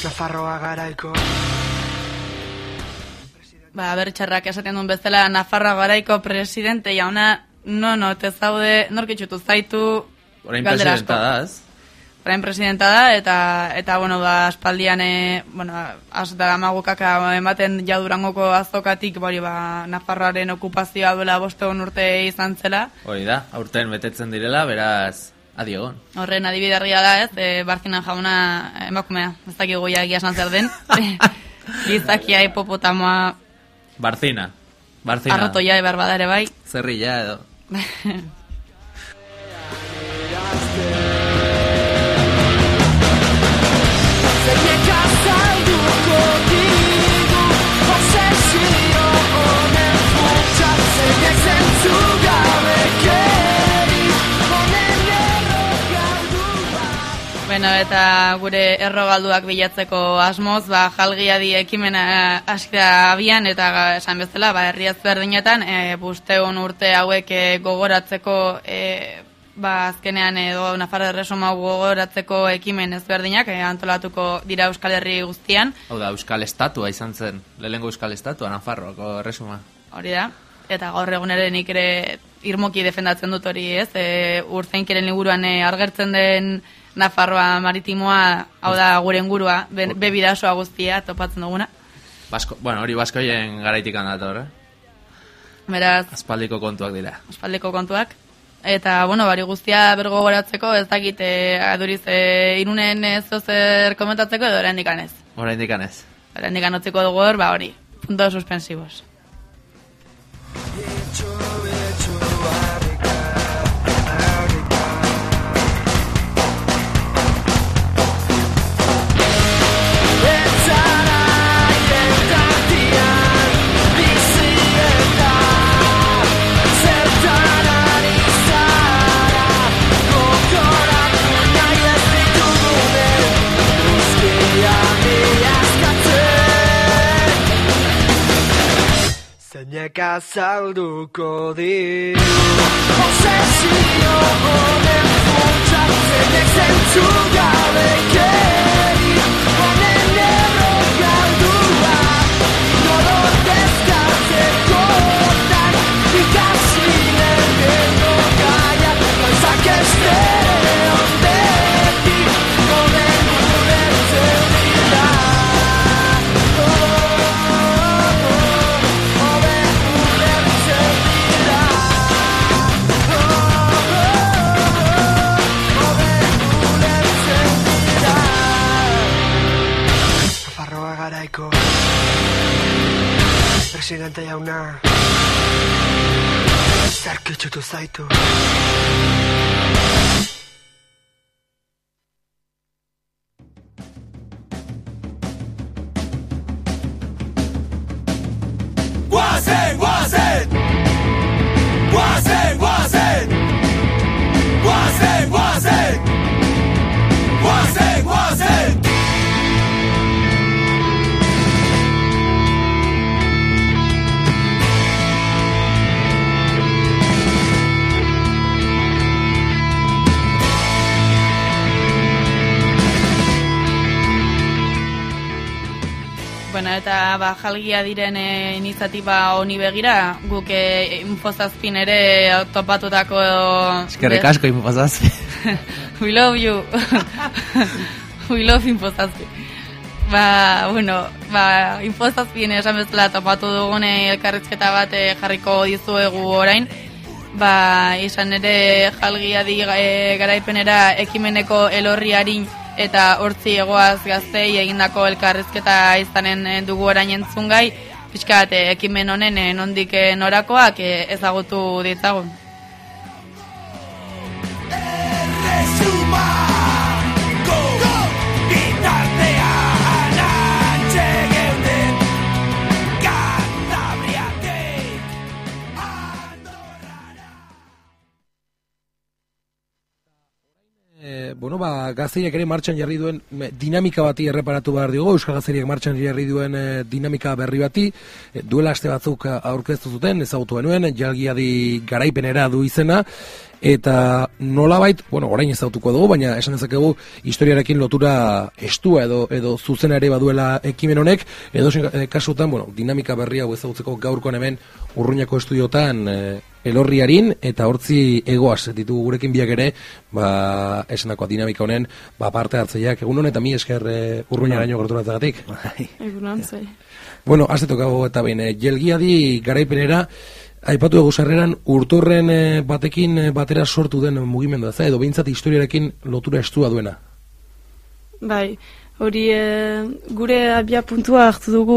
Nafarroa garaiko Ba, bertxarrak esaten duen bezala, Nafarra garaiko presidente jauna, no, no, te zaude, norkitzutu zaitu, Orain presidenta da, ez? Orain presidenta da, eta, eta bueno, ba, aspaldian, e, bueno, az da magukaka ematen jadurangoko azokatik, bori, ba, Nafarroaren okupazioa duela bostegon urte izan zela. Hori da, aurten betetzen direla, beraz, adiogon. Horren adibidarria da, ez, e, Barzinan jauna emakumea, ez dakigu ja egia zer den. Gizakia hipopotamoa Barcena. Barcena. Arrotoia de barbadare bai. Zerrillado. Bueno, eta gure errogalduak bilatzeko asmoz, ba, jalgiadi ekimena hasi da abian, eta esan bezala, ba, herri ezberdinetan, e, busteun urte hauek e, gogoratzeko, e, ba, azkenean edo Nafarro Erresuma gogoratzeko ekimen ezberdinak e, antolatuko dira Euskal Herri guztian, Hau da, Euskal Estatua izan zen. Lehenengo Euskal Estatua, Nafarroako resuma. hori da. Eta gaur egun ere nik ere irmoki defendatzen dut hori, ez? E, urtzainkiren liburuan e, argertzen den Nafarroa maritimoa, hau da gure ingurua, be, be bidasoa guztia topatzen duguna. Basko, bueno, hori baskoien garaitik handator, eh? Beraz, Aspaldiko kontuak dira. espaldiko kontuak. Eta, bueno, bari guztia bergogoratzeko, ez dakit, e, aduriz, e, irunen ez zer komentatzeko edo oraindik ez. Oraindik ez. Oraindik anotziko dugu hor, ba hori, punto suspensivos. Zeinek azalduko di Obsesio honen funtsa Zeinek zentzu gabekeri Honen errok galdua Dolor dezkatzekotan Ikasi lehenengo gaia Gauzak estere presidente jauna Zarkitxutu zaitu Guazen, guazen Guazen, guazen Bueno, eta ba, jalgia diren e, iniziatiba honi begira, guk e, infozazpin ere topatutako... Eskerrik asko infozazpi. We love you. We love infozazpi. Ba, bueno, ba, infozazpien esan bezala topatu dugune elkarrizketa bat e, jarriko dizuegu orain. Ba, izan ere jalgia di e, garaipenera ekimeneko elorri harin eta hortzi egoaz gaztei egindako elkarrizketa izanen eh, dugu orain entzungai, pixkat eh, ekimen honen eh, nondik norakoak ezagutu ditzagun. Bueno, ba, gazteriak ere martxan jarri duen dinamika bati erreparatu behar dugu, Euskal Gazteriak martxan jarri duen e, dinamika berri bati, e, duela aste batzuk aurkeztu zuten, ezagutu genuen, jalgiadi garaipenera du izena, eta nolabait, bueno, orain ezagutuko dugu, baina esan dezakegu historiarekin lotura estua edo edo zuzena ere baduela ekimen honek, edo kasutan, bueno, dinamika berria hau ezagutzeko gaurkoan hemen urruñako estudiotan e, elorriarin eta hortzi egoaz ditugu gurekin biak ere, ba, esandakoa dinamika honen, ba, parte hartzeiak egun honetan mi esker e, urruñaraino gerturatzagatik. Egunon, zai. Bueno, azte tokago eta behin, e, jelgiadi garaipenera, aipatu dugu sarreran, urtorren e, batekin batera sortu den mugimendua, edo behintzat historiarekin lotura estua duena. Bai, hori e, gure abia puntua hartu dugu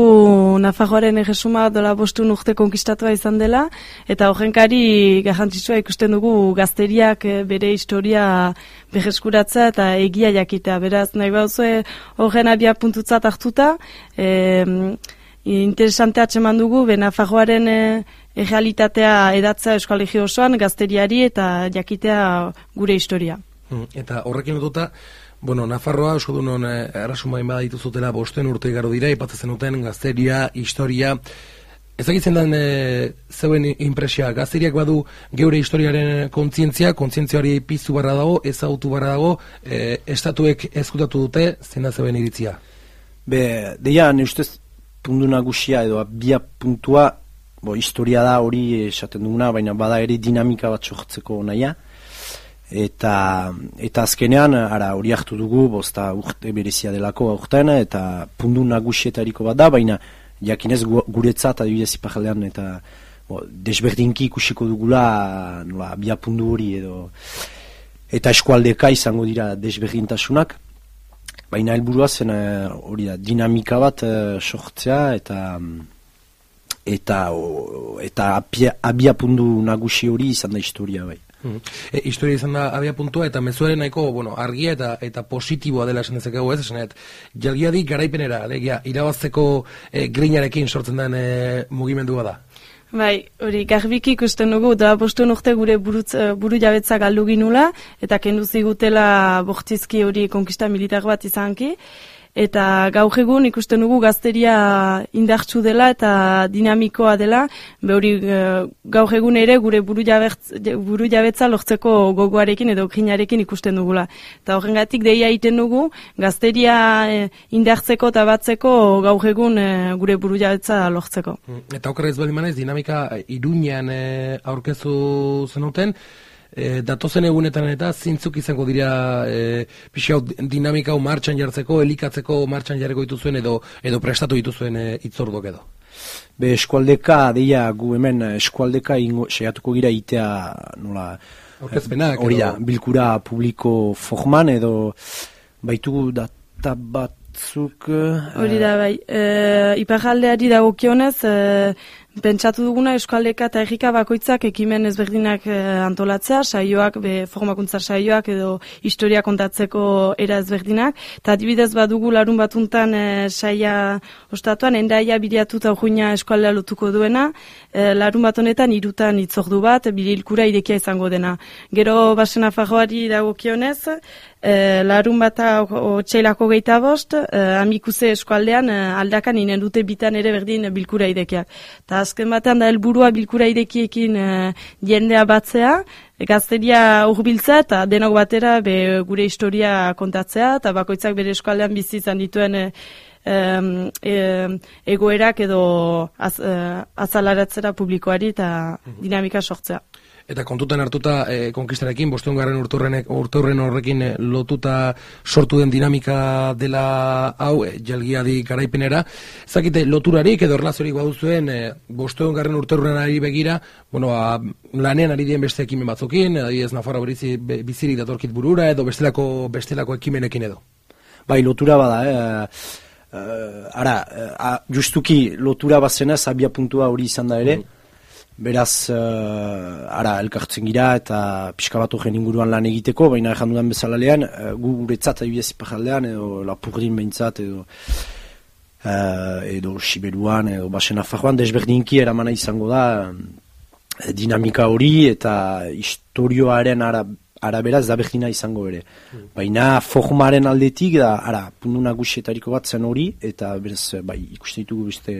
Nafarroaren egesuma dola bostun urte konkistatua izan dela, eta horrenkari garrantzitsua ikusten dugu gazteriak e, bere historia berreskuratza eta egia jakitea. Beraz, nahi bauzue horren abia puntutzat hartuta, e, interesante atseman dugu, be Nafarroaren e, errealitatea edatza Euskal Herri osoan, gazteriari eta jakitea gure historia. Mm, Eta horrekin lotuta, bueno, Nafarroa, Euskodunon eh, errasumain bada dituzutela bosten urte igaro dira, ipatzen zenuten gazteria, historia, Ezagitzen den e, zeuen impresia, gazteriak badu geure historiaren kontzientzia, kontzientzia hori piztu barra dago, ezagutu barra dago, e, estatuek ezkutatu dute, zein zeuen iritzia. Be, deia, ne ustez puntu nagusia edo bia puntua, bo, historia da hori esaten duguna, baina bada ere dinamika bat sortzeko naia. Eta, eta azkenean, ara hori hartu dugu, bozta urte berezia delako aurten, eta puntu nagusietariko bat da, baina jakinez gu- guretzat adibidez iparaldean eta bo, desberdinki ikusiko dugula nola, bia puntu hori edo eta eskualdeka izango dira desberdintasunak. Baina helburua zen eh, hori da dinamika bat eh, sortzea eta eta o, eta apia, abia puntu nagusi hori izan da historia bai Mhm. E, historia izan da abia puntua eta mezuaren nahiko bueno, argia eta eta positiboa dela esan dezakegu ez, esanet, jalgiadi garaipenera, alegia, irabazteko e, grinarekin sortzen den e, mugimendua da. Bai, hori garbiki ikusten dugu, da bostuen urte gure burutz, eh, buru jabetza galdu ginula, eta kendu zigutela bortizki hori konkista militar bat izanki, eta gaur egun ikusten dugu gazteria indartsu dela eta dinamikoa dela, be hori eh, gaur egun ere gure buru, jabetz, buru jabetza lortzeko gogoarekin edo krinarekin ikusten dugula. Eta horrengatik deia egiten dugu, gazteria eh, indartzeko eta batzeko gaur egun eh, gure buru jabetza lortzeko. Eta okerrez baldin manez, dinamika e, iruñean e, aurkezu zenuten, e, datozen egunetan eta zintzuk izango dira e, pixka hau dinamika hau martxan jartzeko, elikatzeko martxan jarreko dituzuen edo edo prestatu dituzuen e, itzordok edo. Be eskualdeka, deia gu hemen eskualdeka ingo, seiatuko gira itea nola Aurkezpenak eh, hori da, edo- bilkura publiko forman edo baitugu data batzuk eh, Hori da, bai. E, iparraldeari dagokionez, e, pentsatu duguna Euskaldeka eta Errika bakoitzak ekimen ezberdinak eh, antolatzea, saioak, be, formakuntza saioak edo historia kontatzeko era ezberdinak, eta adibidez badugu larun batuntan eh, saia ostatuan, endaia biriatuta urguina eskualdea lotuko duena, eh, larun bat honetan irutan itzordu bat, birilkura irekia izango dena. Gero basen afagoari dagokionez, E, larun bata otxailako geita bost, e, amikuse eskualdean e, aldakan inen dute bitan ere berdin bilkura idekiak. Ta azken batean da helburua bilkura idekiekin e, jendea batzea, e, gazteria urbiltza eta denok batera be, gure historia kontatzea, eta bakoitzak bere eskualdean bizi izan dituen e, em, egoerak edo az, e, azalaratzera publikoari eta dinamika sortzea. Eta kontutan hartuta e, konkistarekin, bosteun garren urturrenek, urturren horrekin eh, lotuta sortu den dinamika dela hau, e, jalgiadi garaipenera. Zakite, loturarik edo erlaziorik baduzuen, e, bosteun garren urturrenari begira, bueno, a, lanean ari dien beste ekimen batzukin, ez Nafarra berizi, be, bizirik datorkit burura, edo bestelako, bestelako ekimenekin edo. Bai, lotura bada, eh? Uh, ara, uh, justuki lotura bazenaz, abia puntua hori izan da ere, mm. Beraz, uh, ara, elkartzen gira eta pixka bat horren inguruan lan egiteko, baina ezan dudan bezala lehen, uh, gu guretzat adibidez iparaldean, edo lapurdin behintzat, edo, uh, edo Siberuan, edo Basen Afajuan, desberdinki eramana izango da dinamika hori eta historioaren ara, arabera ez da berdina izango ere. Baina formaren aldetik da, ara, pundu nagusietariko bat zen hori, eta beraz, bai, ikusten ditugu beste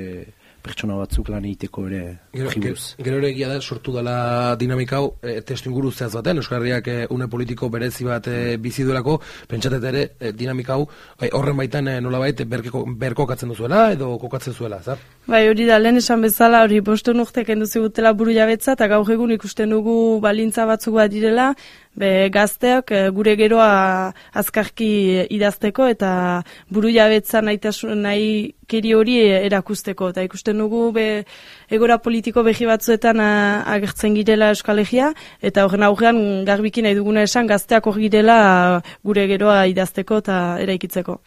pertsona batzuk lan egiteko ere jibuz. Gero ere egia da, sortu dela dinamika hau, e, testu inguru zehaz baten, Euskarriak e, une politiko berezi bat e, bizi duelako, pentsatet ere e, dinamika hau, bai, horren baitan e, nola bait, berko, berkokatzen duzuela edo kokatzen zuela, zar? Bai, hori da, lehen esan bezala, hori bostu nukte kenduzi gutela buru jabetza, eta gaur egun ikusten dugu balintza batzuk bat direla, be, gazteak e, gure geroa azkarki idazteko eta buru jabetza nahi, nahi keri hori erakusteko. Eta ikusten dugu be, egora politiko behi batzuetan agertzen girela eskalegia eta horren aurrean garbiki nahi duguna esan gazteak hori girela gure geroa idazteko eta eraikitzeko.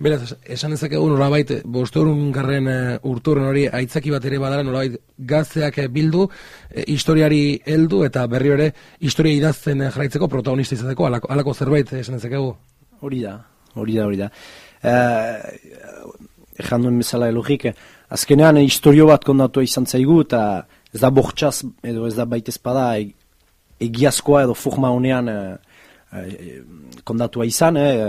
Beraz, esan ezakegu nolabait, bostorun garren urturren hori aitzaki bat ere badara nolabait gazteak bildu, historiari heldu eta berri ere historia idazten jarraitzeko protagonista izateko, alako, alako zerbait esan ezakegu? Hori da, hori da, hori da. Uh, Ejan duen bezala elogik, azkenean historio bat kondatu izan zaigu eta ez da bortxaz edo ez da baita espada e, egiazkoa edo forma honean e, kondatua izan, eh,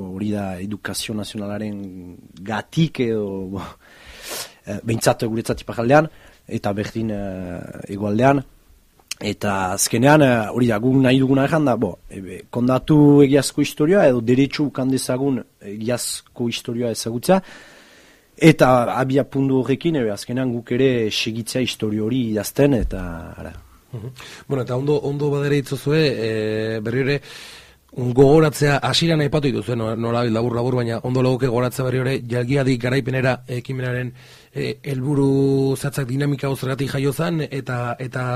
hori da edukazio nazionalaren gatik edo bo, e, behintzat guretzat ipajaldean eta berdin e, egualdean. Eta azkenean, hori da, guk nahi duguna ezan da, bo, ebe, kondatu egiazko historioa edo derechu kandezagun egiazko historioa ezagutza, Eta abia pundu horrekin, ebe, azkenean guk ere segitzea historio hori idazten, eta ara. Bueno, eta ondo, ondo badere itzozue, e, berri ere, gogoratzea, asiran aipatu dituzue, nola labur labur, baina ondo logoke gogoratzea berri ere, jalgiadik garaipenera ekimenaren e, elburu zatzak dinamika ozergatik jaiozan, eta eta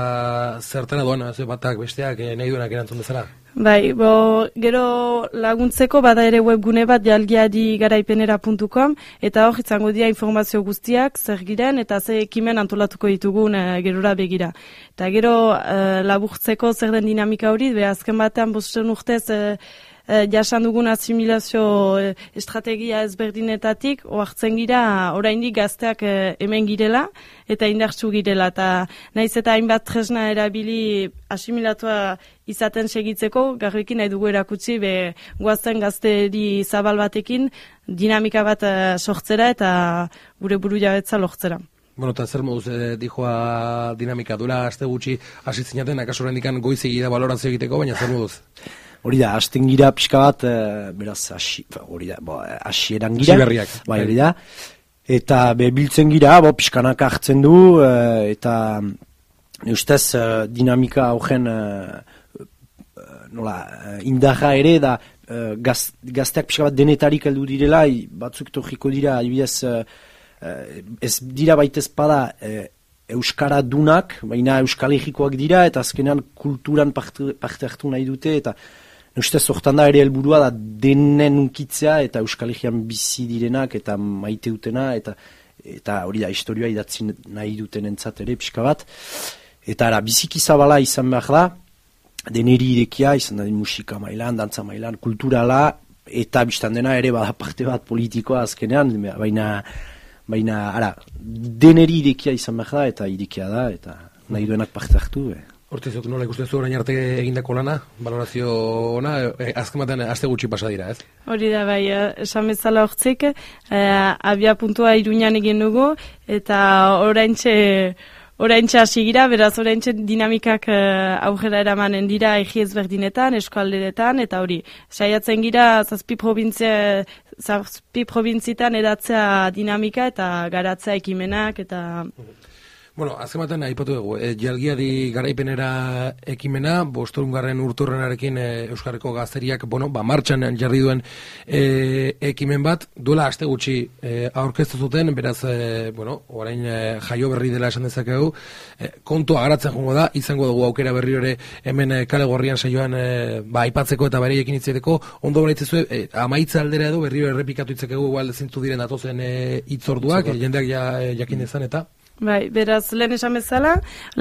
zertara doan, ze batak besteak e, nahi duenak erantzun bezala? Bai, bo, gero laguntzeko bada ere webgune bat jalgiadi garaipenera.com eta hor izango dira informazio guztiak zer giren eta ze ekimen antolatuko ditugun e, gerora begira. Eta gero e, laburtzeko zer den dinamika hori, be azken batean bosten urtez e, e, jasan dugun asimilazio e, estrategia ezberdinetatik, oartzen gira oraindik gazteak e, hemen girela eta indartsu girela. Eta naiz eta hainbat tresna erabili asimilatua izaten segitzeko, garrikin nahi dugu erakutsi, be, guazten gazteri zabal batekin dinamika bat sortzera eta gure buru jabetza lortzera. Bueno, eta zer moduz eh, dijoa dinamika dura, aste gutxi hasi zinaten, akaso horrendikan goizegi da balorazio egiteko, baina zer moduz? Hori da, hasten gira pixka bat, e, beraz, hori da, bo, hasi eran gira. berriak. Bai, hori da. Eta be, biltzen gira, bo, pixkanak hartzen du, e, eta ustez dinamika e, nola, indarra ere, da gaz, gazteak pixka bat denetarik heldu direla, batzuk torriko dira, adibidez, ez dira baitez pada, e, Euskara dunak, baina Euskal dira, eta azkenean kulturan parte, parte hartu nahi dute, eta Uste zortan da ere helburua da denen unkitzea eta Euskal Herrian bizi direnak eta maite utena eta eta hori da historioa idatzi nahi duten entzat ere pixka bat. Eta ara, biziki zabala izan behar da, deneri irekia, izan da musika mailan, dantza mailan, kulturala, eta biztan dena ere bada parte bat politikoa azkenean, baina, baina, ara, deneri irekia izan behar da, eta irekia da, eta nahi duenak parte hartu. Eh. Hortizok nola ikusten zu orain arte egindako lana, valorazio ona, eh, azken batean aste gutxi pasa dira, ez? Hori da bai, eh, esan bezala hortzik, eh, abia puntua iruñan egin dugu, eta oraintxe oraintxe hasi gira, beraz oraintxe dinamikak eh, aurrera eramanen dira egi ezberdinetan, eskualderetan, eta hori, saiatzen gira zazpi provintzia, zazpi provintzitan edatzea dinamika eta garatzea ekimenak, eta... Bueno, azken batean aipatu dugu, e, jalgiari garaipenera ekimena, bosturungarren urturrenarekin e, Euskarriko gazteriak, bueno, ba, martxan jarri duen e, ekimen bat, duela aste gutxi e, aurkeztu zuten, beraz, e, bueno, orain e, jaio berri dela esan dezakegu, e, kontu agaratzen jongo da, izango dugu aukera berri ere hemen e, kale gorrian saioan e, ba, aipatzeko eta bereiekin itzeteko, ondo bera itzezu, e, amaitza aldera edo berriro errepikatu itzekegu, igual zintu diren datozen e, itzorduak, e, jendeak ja, jakin dezan eta... Bai, beraz, lehen esan bezala,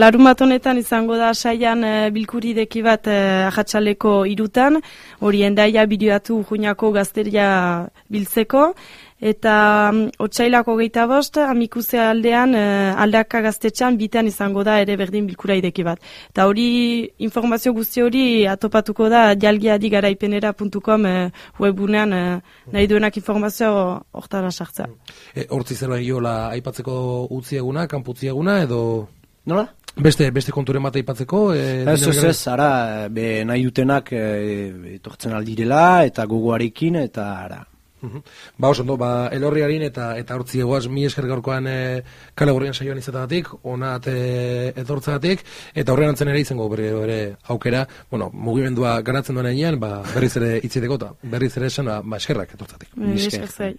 larun bat honetan izango da saian e, bilkurideki bat e, ahatsaleko irutan, hori endaia bideoatu juinako gazteria biltzeko, eta um, otsailako geita bost, amikuze aldean, e, aldaka gaztetxan, bitean izango da ere berdin bilkura ideki bat. Eta hori, informazio guzti hori atopatuko da jalgiadigaraipenera.com e, webunean e, nahi duenak informazio hortara sartza. E, hortzi zela giola aipatzeko utzi eguna, kanputzi eguna, edo... Nola? Beste, beste konturen bat aipatzeko? E, ez, ez, ez, ara, be, nahi dutenak e, etortzen aldirela, eta gogoarekin, eta ara. Mhm. Ba, oso, no, ba, elorriarin eta eta hortzi egoaz mi esker gaurkoan e, kale gorrian saioan izatagatik, onat e, etortzagatik, eta horrean antzen ere izango bere, bere aukera, bueno, mugimendua garatzen duen enean, ba, berriz ere itziteko eta berriz ere esan, ba, eskerrak etortzatik. Esker,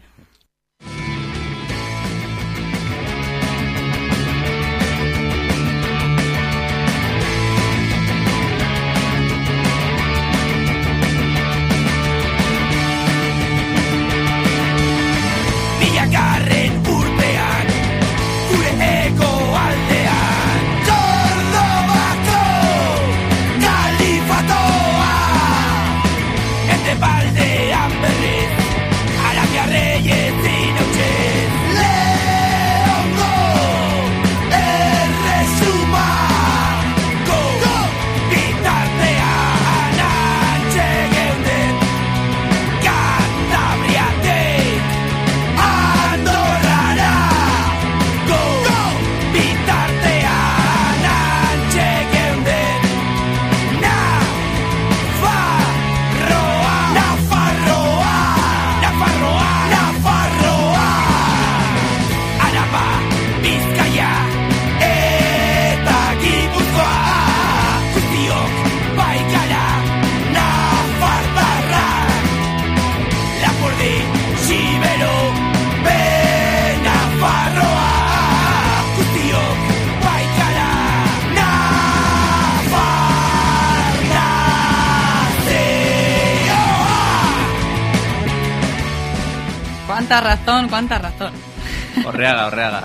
Cuánta razón, cuánta razón. Horreaga, horreaga.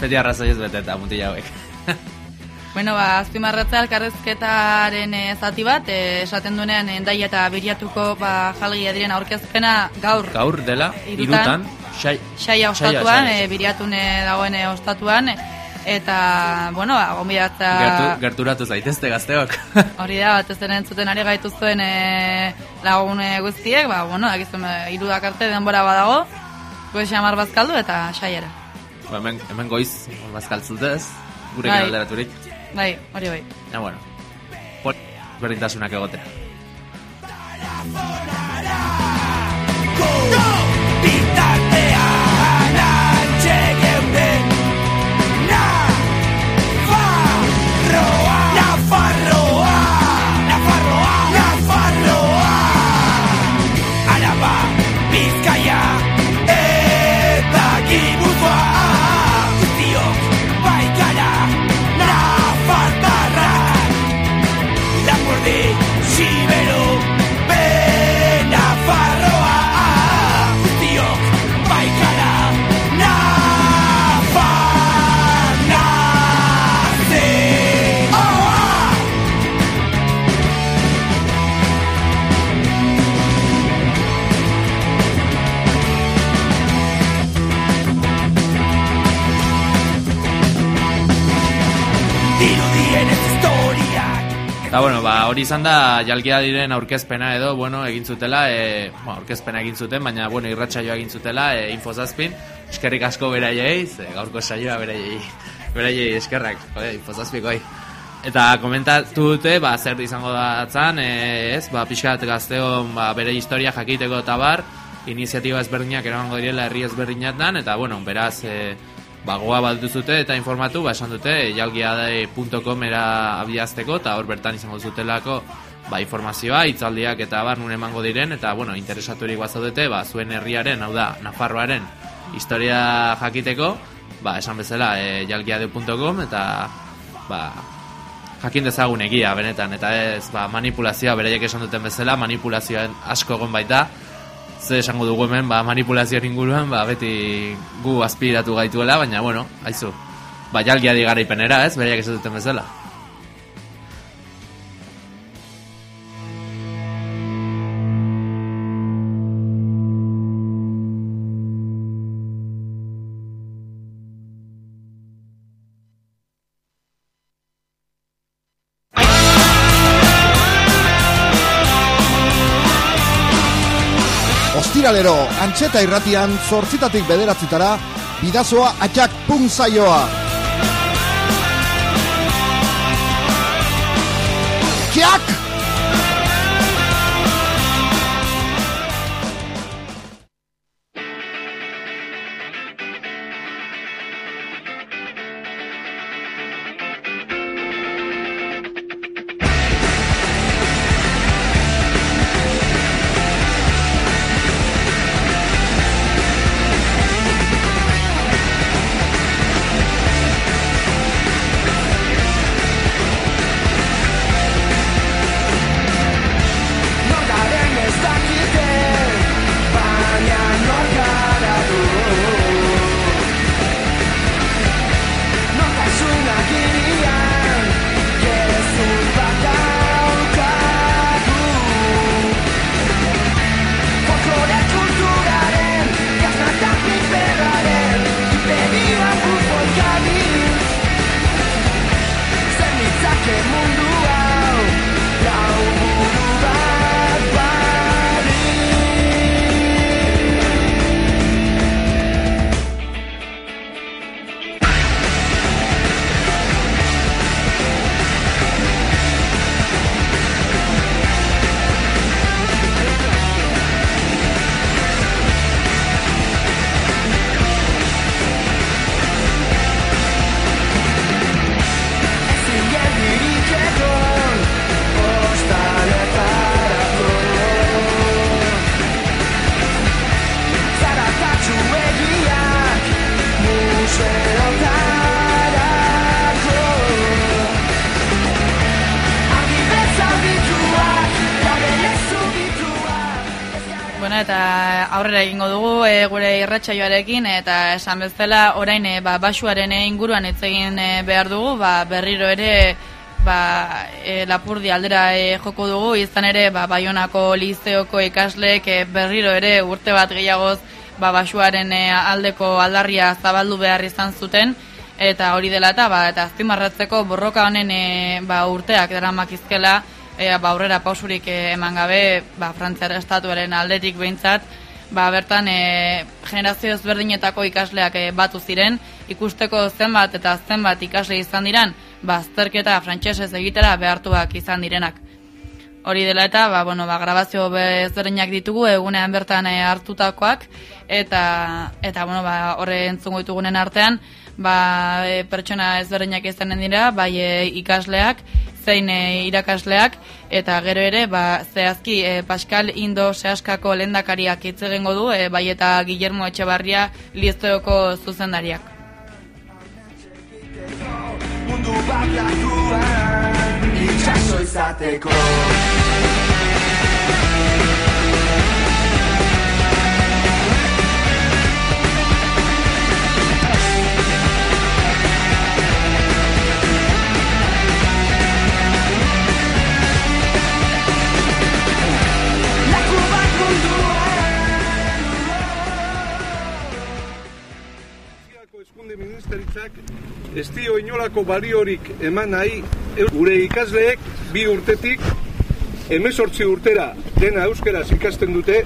Beti arrazoiz beteta, mutila hauek. Bueno, ba, azpimarratzea elkarrezketaren eh, zati bat, eh, esaten duenean endaia eta biriatuko ba, jalgia diren aurkezpena gaur. Gaur dela, Irutan. irutan, xai, Saia ostatuan, eh, biriatune dagoen eh, ostatuan, eta, bueno, ba, gonbidatza... Gertu, gerturatu zaitezte gazteok. Hori da, bat ez entzuten ari gaituzuen e, lagun eh, guztiek, ba, bueno, dakizuen e, irudak arte denbora badago, goiz xamar bazkaldu eta saiera. ba, hemen, hemen goiz, bazkaltzutez, gurekin Bai. alderaturik. Bai, hori bai. Ja, bueno, pol, berdintasunak egotea. Bitartean hori izan da jalgia diren aurkezpena edo, bueno, egin zutela, e, bueno, aurkezpena egin zuten, baina, bueno, irratsaioa egin zutela, e, infozazpin, eskerrik asko beraiei, ze gaurko saioa beraiei, beraiei eskerrak, jode, infozazpikoi. Eta komentatu dute, ba, zer izango da atzan, e, ez, ba, pixkat gazteon, ba, bere historia jakiteko eta bar, iniziatiba ezberdinak eramango direla herri ezberdinatan, eta, bueno, beraz, e, ba, goa bat duzute eta informatu, ba, esan dute, jalgiade.com era abiazteko, eta hor bertan izango zutelako, ba, informazioa, hitzaldiak eta bar nun emango diren, eta, bueno, interesaturik bazaudete, ba, zuen herriaren, hau da, Nafarroaren historia jakiteko, ba, esan bezala, e, jalgiade.com, eta, ba, jakin dezagun egia, benetan, eta ez, ba, manipulazioa, bereiek esan duten bezala, manipulazioen asko egon baita, ze esango dugu hemen, ba, manipulazioen inguruan, ba, beti gu aspiratu gaituela, baina, bueno, haizu, ba, jalgia di garaipenera, ez, bereiek esan duten bezala. Ostiralero, antxeta irratian, zortzitatik bederatzitara, bidazoa atxak pun zaioa. Kiak! Egingo dugu e, gure irratsaioarekin eta esan bezala orain e, ba, basuaren e, inguruan hitz egin e, behar dugu, ba, berriro ere ba, e, lapurdi aldera e, joko dugu, izan ere ba, Baionako lizeoko ikasleek e, berriro ere urte bat gehiagoz ba, basuaren e, aldeko aldarria zabaldu behar izan zuten, eta hori dela eta, ba, eta azpimarratzeko borroka honen e, ba, urteak daramakizkela, ea ba, aurrera pausurik eh, eman gabe ba, Frantziar estatuaren aldetik behintzat ba, bertan e, generazio ezberdinetako ikasleak e, batu ziren ikusteko zenbat eta zenbat ikasle izan diran ba, azterketa frantsesez egitera behartuak izan direnak. Hori dela eta ba, bueno, ba, grabazio be- ezberdinak ditugu egunean bertan e, hartutakoak eta eta bueno ba horre entzungo ditugunen artean ba, e, pertsona ezberdinak izanen dira bai e, ikasleak zein e, irakasleak eta gero ere ba, zehazki e, Pascal Indo Seaskako lehendakariak hitz egingo du e, bai eta Guillermo Etxebarria Lizeoko zuzendariak. Mundu bat lakuan Itxaso izateko Edukialde Ministeritzak ez dio inolako baliorik eman nahi gure ikasleek bi urtetik emezortzi urtera dena euskeraz ikasten dute,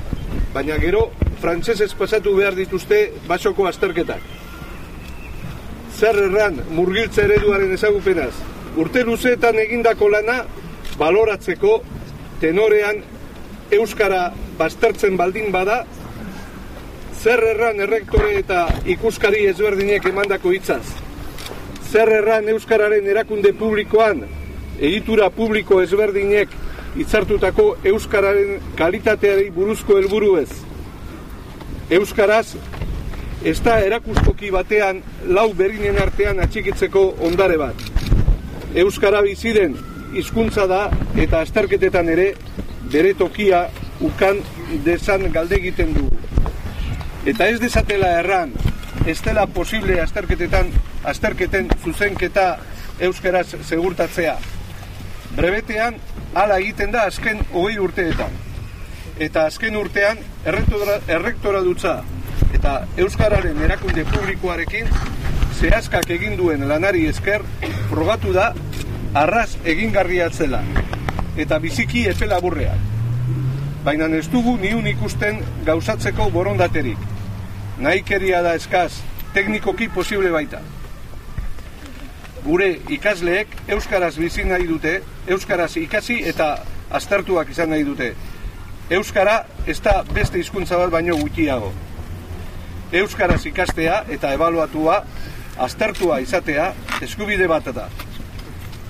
baina gero frantsesez pasatu behar dituzte basoko azterketak. Zer erran murgiltze ereduaren ezagupenaz, urte luzeetan egindako lana baloratzeko tenorean euskara baztertzen baldin bada, zer erran errektore eta ikuskari ezberdinek emandako hitzaz. Zer erran euskararen erakunde publikoan egitura publiko ezberdinek hitzartutako euskararen kalitateari buruzko helburu ez. Euskaraz ez da erakustoki batean lau berinen artean atxikitzeko ondare bat. Euskara biziren hizkuntza da eta azterketetan ere bere tokia ukan desan galde egiten du. Eta ez desatela erran, ez dela posible azterketetan, azterketen zuzenketa euskaraz segurtatzea. Brebetean, hala egiten da azken hogei urteetan. Eta azken urtean, errektora, errektora dutza eta Euskararen erakunde publikoarekin zehazkak egin duen lanari esker frogatu da arraz egingarria zela eta biziki epe laburrean. Baina ez dugu niun ikusten gauzatzeko borondaterik. Nahikeria da eskaz, teknikoki posible baita. Gure ikasleek euskaraz bizi nahi dute, euskaraz ikasi eta aztertuak izan nahi dute. Euskara ez da beste hizkuntza bat baino gutxiago. Euskaraz ikastea eta ebaluatua, aztertua izatea, eskubide bat da.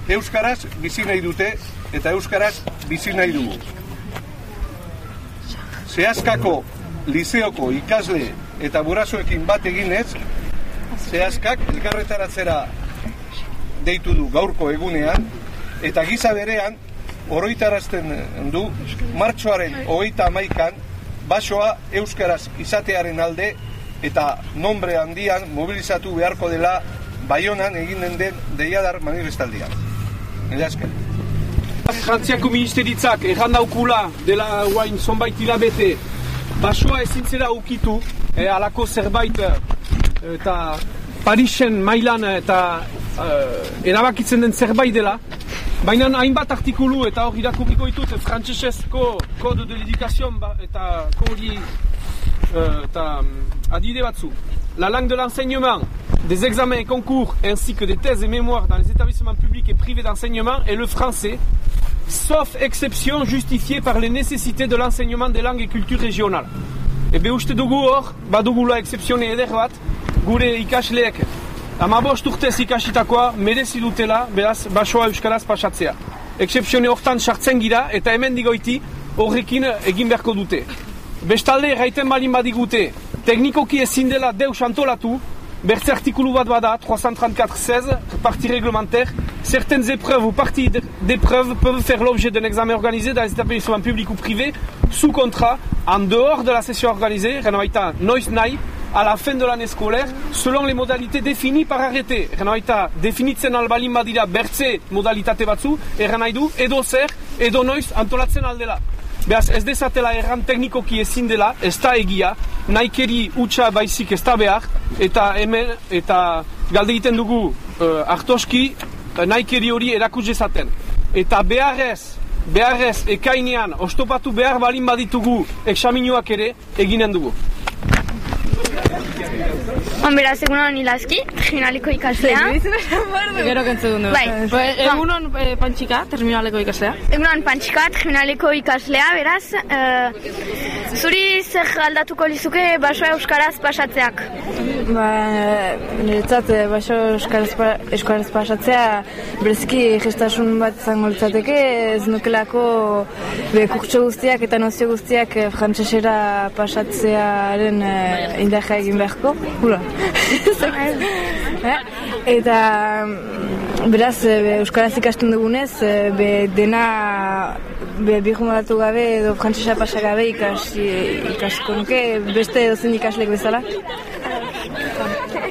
Euskaraz bizi nahi dute eta euskaraz bizi nahi dugu. Zehazkako liseoko ikasle eta burasoekin bat eginez, zehazkak elkarretaratzera deitu du gaurko egunean, eta giza berean, oroitarazten du, martxoaren hogeita amaikan, basoa euskaraz izatearen alde, eta nombre handian mobilizatu beharko dela Baionan eginen den deiadar manifestaldian. Mila esker. Frantziako ministeritzak erran daukula dela guain zonbait hilabete basoa ezintzera ukitu eh, alako eh, mailan eh, de ta, adide batzu. La langue de l'enseignement, des examens et concours, ainsi que des thèses et mémoires dans les établissements publics et privés d'enseignement est le français, sauf exception justifiée par les nécessités de l'enseignement des langues et cultures régionales. Ebe uste dugu hor, badugula exceptione eder bat, gure ikasleek amabost urtez ikasitakoa merezi dutela, beraz, basoa euskaraz pasatzea. Exceptione hortan sartzen gira eta hemen digoiti horrekin egin beharko dute. Bestalde erraiten balin badigute, teknikoki ezin dela deus antolatu, bertze artikulu bat bada, 334-16, partie réglementaire, certaines épreuves ou parties d'épreuves peuvent faire l'objet d'un examen organisé dans les établissements publics ou privés, sous contrat, en dehors de la session organisée, renovaita noiz nahi, à la fin de l'année scolaire, selon les modalités définies par arrêté. Renovaita definitzen albalin badira bertze modalitate batzu, erran nahi du, edo zer, edo noiz antolatzen aldela. Beaz, ez dezatela erran teknikoki ezin dela, ez da egia, naikeri utxa baizik ez da behar, eta hemen, eta galde egiten dugu uh, hartoski, uh, naikeri hori erakutz dezaten. Eta beharrez, beharrez ekainean ostopatu behar balin baditugu examinuak ere eginen dugu. On beraz, egunon hilazki, terminaliko ikaslea. Gero kentzu du. Bai. Egunon eh, pantxika, terminaleko ikaslea. Egunon pantxika, terminaliko ikaslea, beraz. eh, zuri zer aldatuko lizuke basoa euskaraz pasatzeak? Ba, niretzat, eh, baso euskaraz, pa, euskaraz pasatzea bereziki gestasun bat izango litzateke, ez nukelako be kurtso guztiak eta nozio guztiak eh, frantsesera pasatzearen eh, indarra egin beharko. Hula. Eh? eta mm, beraz, eh, be, euskaraz ikasten dugunez, eh, be, dena be, bihumatu gabe edo frantsesa pasa gabe ikasi, ikasiko nuke beste dozen ikaslek bezala.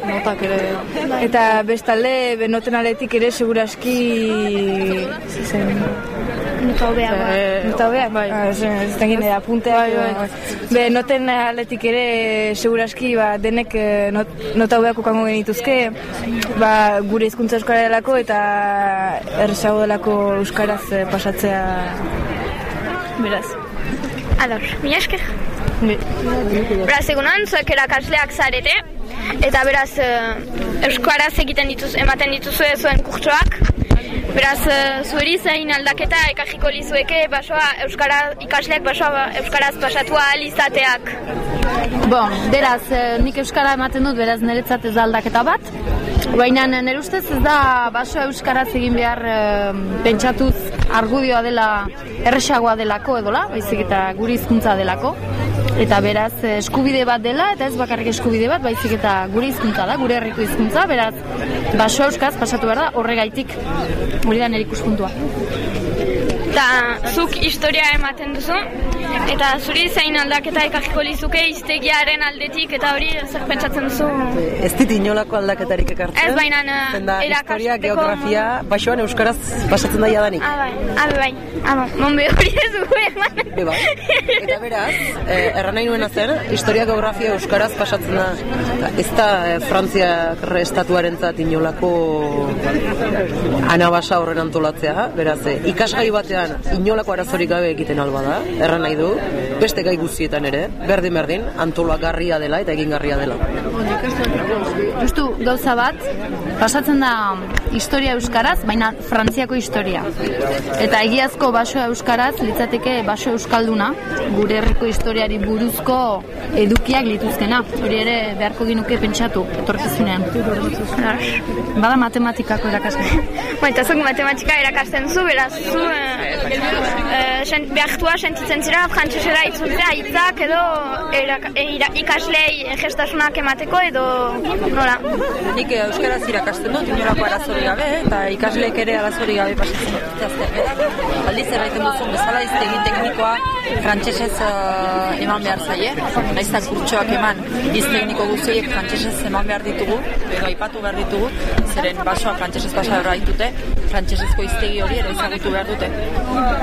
Notak ere. Eta bestalde, benoten aletik ere seguraski zen, Nota hobea, ba. Nota hobea, bai. Ez ez dakit nire apunteak. Bai, Be, noten aldetik ere, seguraski, ba, denek eh, not, nota hobeak ukango genituzke, ba, gure hizkuntza euskara delako eta errezago delako euskaraz eh, pasatzea beraz. Ador, mila esker. Be. Beraz, egunon, zuek erakasleak zarete, eta beraz, eh, euskaraz egiten dituz, ematen dituzue zuen kurtsoak. Beraz, eh, zueri zein aldaketa ekajiko lizueke basoa euskara, ikasleak basoa euskaraz pasatua ahal izateak. Bon, beraz, eh, nik euskara ematen dut, beraz niretzat ez da aldaketa bat. Baina nire ustez ez da baso euskaraz egin behar eh, pentsatuz argudioa dela erresagoa delako edola, baizik eta guri hizkuntza delako. Eta beraz eh, eskubide bat dela, eta ez bakarrik eskubide bat, baizik eta gure hizkuntza da, gure herriko hizkuntza, beraz baso euskaz pasatu behar da, horregaitik hori da nire ikuspuntua. Eta zuk historia ematen duzu, eta zuri zein aldaketa ekajiko lizuke iztegiaren aldetik, eta hori zer pentsatzen duzu. Ez dit inolako aldaketarik ekartzen. Ez baina Zen da, historia, erakasteko... geografia, basoan euskaraz pasatzen da jadanik. Ah, bai, ah, bai, ah, monbe hori ez dugu eman. Bai. Eta beraz, eh, erran nahi nuena zer, historia geografia euskaraz pasatzen da. Ez da eh, Frantzia estatuaren zat inolako anabasa horren antolatzea, beraz, eh, ikasgai batean inolako arazorik gabe egiten alba da, erran nahi du, beste gai guztietan ere, berdin berdin, antolagarria dela eta egingarria dela. Justu gauza bat, pasatzen da historia euskaraz, baina frantziako historia. Eta egiazko baso euskaraz, litzateke baso euskalduna, gure herriko historiari buruzko edukiak lituzkena. Hori ere beharko ginuke pentsatu, etorkizunean. Bada matematikako erakasle. Ba, eta zuk matematika erakasten zu, beraz, zu eh, eh, sen, behartua sentitzen zira frantsesera itzultzea hitzak edo erak, e, ira, ikaslei gestasunak emateko edo nola? Nik eh, euskaraz irakasten dut, inolako arazori gabe, eta ikasleek ere arazori gabe pasatzen dut. Aldiz erraiten duzun bezala, iztegin teknikoa frantsesez eh, eman behar zaie, naiz kurtsoak eman, iz tekniko guztiek frantsesez eman behar ditugu, edo aipatu behar ditugu, zeren basoa frantsesez pasa behar ditute, frantsesezko iztegi hori ere ezagutu behar dute.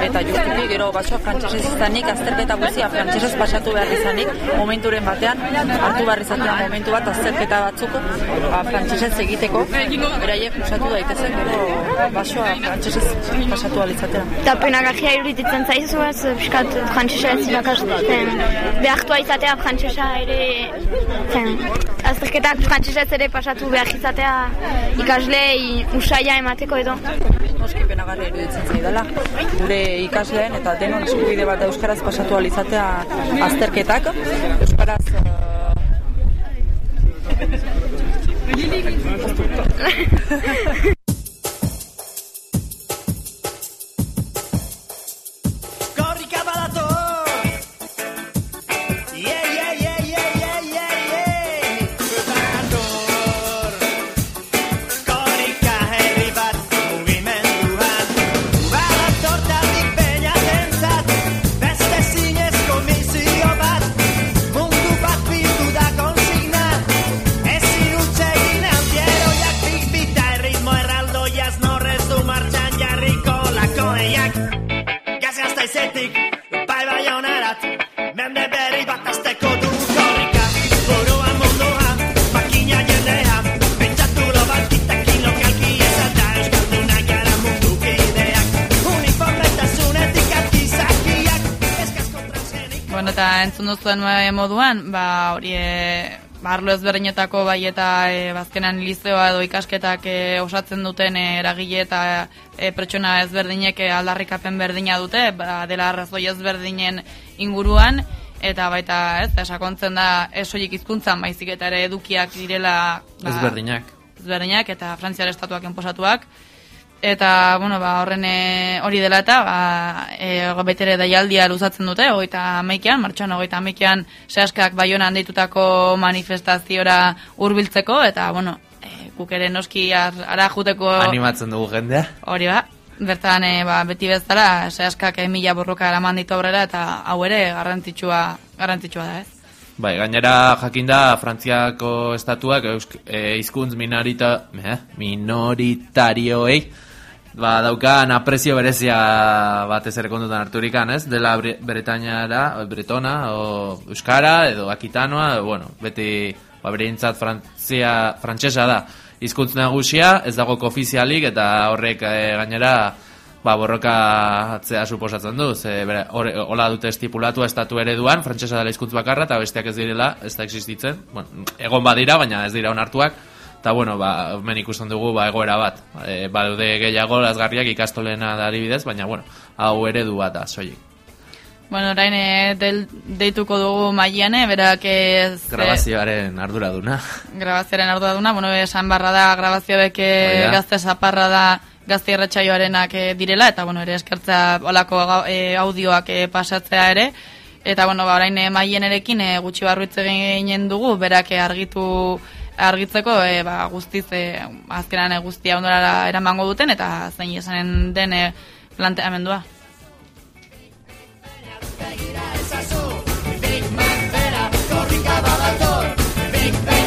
Eta justuki gero basoa frantsesez izanik, azterketa guztia frantsesez pasatu behar izanik, momenturen batean, hartu behar izatea momentu bat azterketa batzuk ba, frantsesez egiteko, beraiek usatu daitezen gero basoa frantsesez pasatu alizatera. Eta penagajia irudititzen zaizu ez, piskat frantsesez irakasten behartua izatea frantsesa ere zen, azterketak frantsesez ere pasatu behar izatea ikaslei usaia emateko edo. Noski penagarria iruditzen zaidala. Gure ikasleen eta denon eskubide bat euskaraz pasatu alizatea azterketak. Euskaraz eh, eh, moduan, ba, hori, e, ba, arlo ezberdinetako bai eta e, bazkenan lizeoa edo ikasketak e, osatzen duten e, eragile eta e, pertsona ezberdinek e, aldarrikapen berdina dute, ba, dela arrazoi ezberdinen inguruan, eta baita, ez, esakontzen da esoik hizkuntzan baizik eta ere edukiak direla ba, Ezberdinak. ezberdinak eta Frantziar estatuak enposatuak. Eta, bueno, ba, horren e, hori dela eta, ba, e, betere daialdia luzatzen dute, hogeita ameikean, martxoan hogeita ameikean sehaskak baionan deitutako manifestaziora hurbiltzeko eta, bueno, e, guk ere noski ar- ara juteko Animatzen dugu jendea. hori ba, bertan e, ba, beti bezala sehaskak e, mila borroka eraman ditu aurrera eta hau ere garrantzitsua, garrantzitsua da, ez? Bai, gainera jakinda Frantziako estatuak eusk, e, minorita, eh, minoritarioei ba, daukan aprezio berezia batez ere kontutan harturikan, ez? Dela Bre- Bretañara, Bretona, o Euskara, edo Akitanoa, bueno, beti, ba, bereintzat Frantzia, frantsesa da. Hizkuntz nagusia, ez dago ofizialik, eta horrek eh, gainera, ba, borroka atzea suposatzen du, ze, bere, hor- hola dute estipulatu estatu ereduan, frantsesa dela hizkuntz bakarra, eta besteak ez direla, ez da existitzen, bueno, egon badira, baina ez dira onartuak, eta bueno, ba, hemen ikusten dugu ba, egoera bat, e, badaude gehiago lazgarriak ikastolena da adibidez, baina bueno, hau eredu bat da, soilik. Bueno, orain eh, del, deituko dugu maiane, berak ez... eh, Grabazioaren arduraduna. grabazioaren arduraduna, bueno, esan barra da grabazio beke gazte zaparra da gazte irratsaioarenak eh, direla, eta bueno, ere eskertza olako eh, audioak eh, pasatzea ere, eta bueno, ba, orain eh, maienerekin eh, gutxi barruitz eginen dugu, berak eh, argitu argitzeko e, ba, guztiz e, azkenan eh, guztia ondorara eramango duten eta zein esanen den planteamendua. Nordaren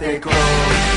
Itxaso izateko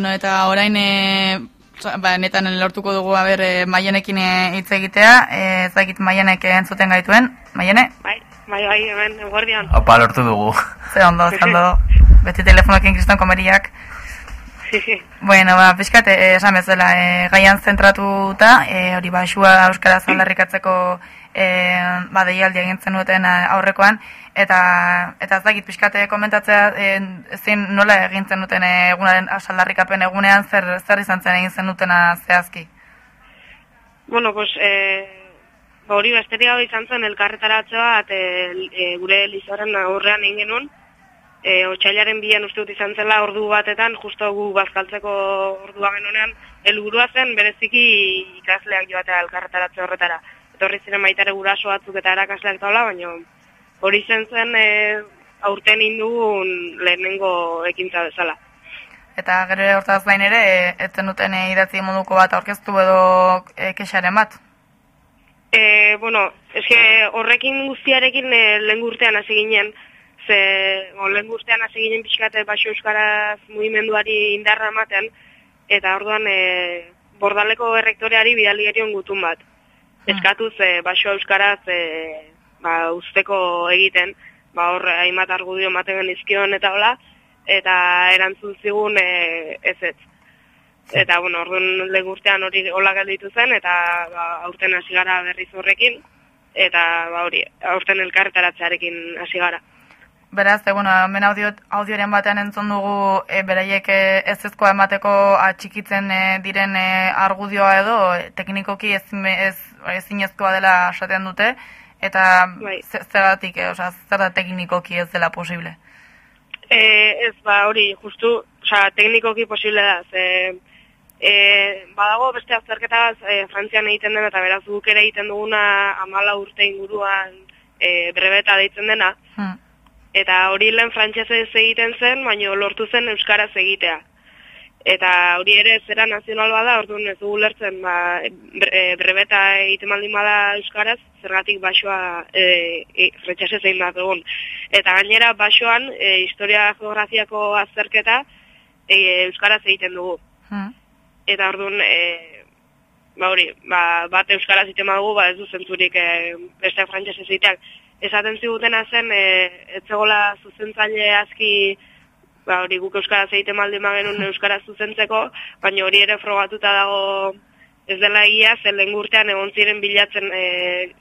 Bueno, eta orain e, ba, netan lortuko dugu aber e, Maienekin e, hitz egitea, e, ez dakit Maienek entzuten gaituen. Maiene? Bai, bai, bai, hemen, guardian. Opa, lortu dugu. Ze ondo, ze ondo. Beti telefonokin kriston komeriak. Bueno, ba, pixkat, e, esan bezala, e, gaian zentratuta, e, hori ba, xua euskaraz aldarrikatzeko e, ba, deialdi egin zenuten a- aurrekoan, eta eta ez dakit pixkate komentatzea e, zein nola egin zenuten e, egunaren asaldarrikapen egunean zer zer izan zen egin zenutena zehazki. Bueno, pues, eh, ba, hori besterik gabe izan zen elkarretaratze bat e, e, gure lizoren aurrean egin genuen. E, otxailaren bian uste dut izan zela ordu batetan, justo gu bazkaltzeko ordua genunean, helburua zen bereziki ikasleak joatea elkarretaratze horretara. Etorri ziren baitare guraso batzuk eta erakasleak taula, baina hori zen zen e, aurten indugun lehenengo ekintza bezala. Eta gero ere hortaz gain ere, e, ez zenuten e, idatzi moduko bat aurkeztu edo e, kexaren bat. E, bueno, eske horrekin guztiarekin e, lehen urtean hasi ginen, ze o, lehen urtean hasi ginen pixkate baso euskaraz mugimenduari indarra ematen, eta orduan e, bordaleko errektoreari bidali gerion gutun bat. Eskatuz e, baso euskaraz e, ba, usteko egiten, ba, hor hainbat argudio ematen genizkion eta hola, eta erantzun zigun e, ez ez. Eta, bueno, orduan lehen urtean hori hola gelditu zen, eta ba, aurten hasi gara berriz horrekin, eta ba, hori, aurten elkarretaratzearekin hasi gara. Beraz, e, bueno, hemen audio, audioren batean entzun dugu e, beraiek e, ez ezkoa emateko atxikitzen e, diren e, argudioa edo teknikoki ez, ez, ezinezkoa dela esaten dute, eta ze- zergatik, e, osea, zer da teknikoki ez dela posible. E, ez, ba, hori, justu, osea, teknikoki posible da, ze, e, badago beste azterketa e, Frantzian egiten dena, eta beraz guk ere egiten duguna amala urte inguruan e, brebeta deitzen dena, Hmm. eta hori lehen frantsesez egiten zen, baina lortu zen euskaraz egitea. Eta hori ere zera nazional bada, orduan ez dugu lertzen, ba, bre- e, brebeta egiten baldin bada euskaraz, zergatik basoa e, e, fretxasez egin bat dugun. Eta gainera basoan, e, historia geografiako azterketa e, euskaraz egiten dugu. Eta orduan, e, ba hori, ba, bat euskaraz egiten badugu, ba ez du zentzurik e, beste frantsesez egiteak. Esaten zigutena zen, e, ez zegoela zuzentzaile aski ba hori guk euskaraz egiten baldin bagenun euskaraz zuzentzeko, baina hori ere frogatuta dago ez dela egia, ze lehen urtean egon ziren bilatzen, e,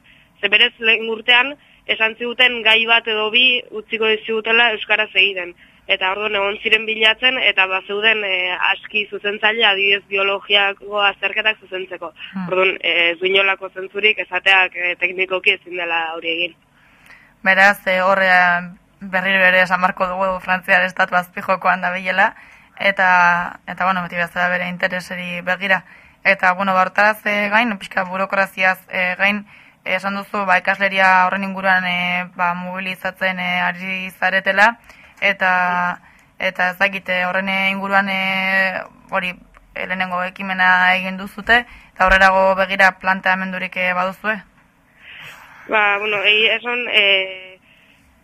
ze berez lehen urtean esan ziguten gai bat edo bi utziko dizigutela euskaraz egiten. Eta orduan egon ziren bilatzen eta bazeuden e, aski zuzentzaile adibidez biologiako azterketak zuzentzeko. Orduan e, ez du inolako zentzurik esateak e, teknikoki ezin dela hori egin. Beraz, e, horre berriro ere esan marko dugu Frantziar estatu azpijokoan da bilela, eta, eta bueno, beti bezala bere intereseri begira. Eta, bueno, bartaraz e, gain, pixka burokraziaz e, gain, esan duzu, ba, ikasleria horren inguruan e, ba, mobilizatzen e, ari zaretela, eta eta ez dakite horren inguruan e, hori lehenengo ekimena egin duzute, eta horrerago begira planteamendurik baduzue? Ba, bueno, egi esan, e,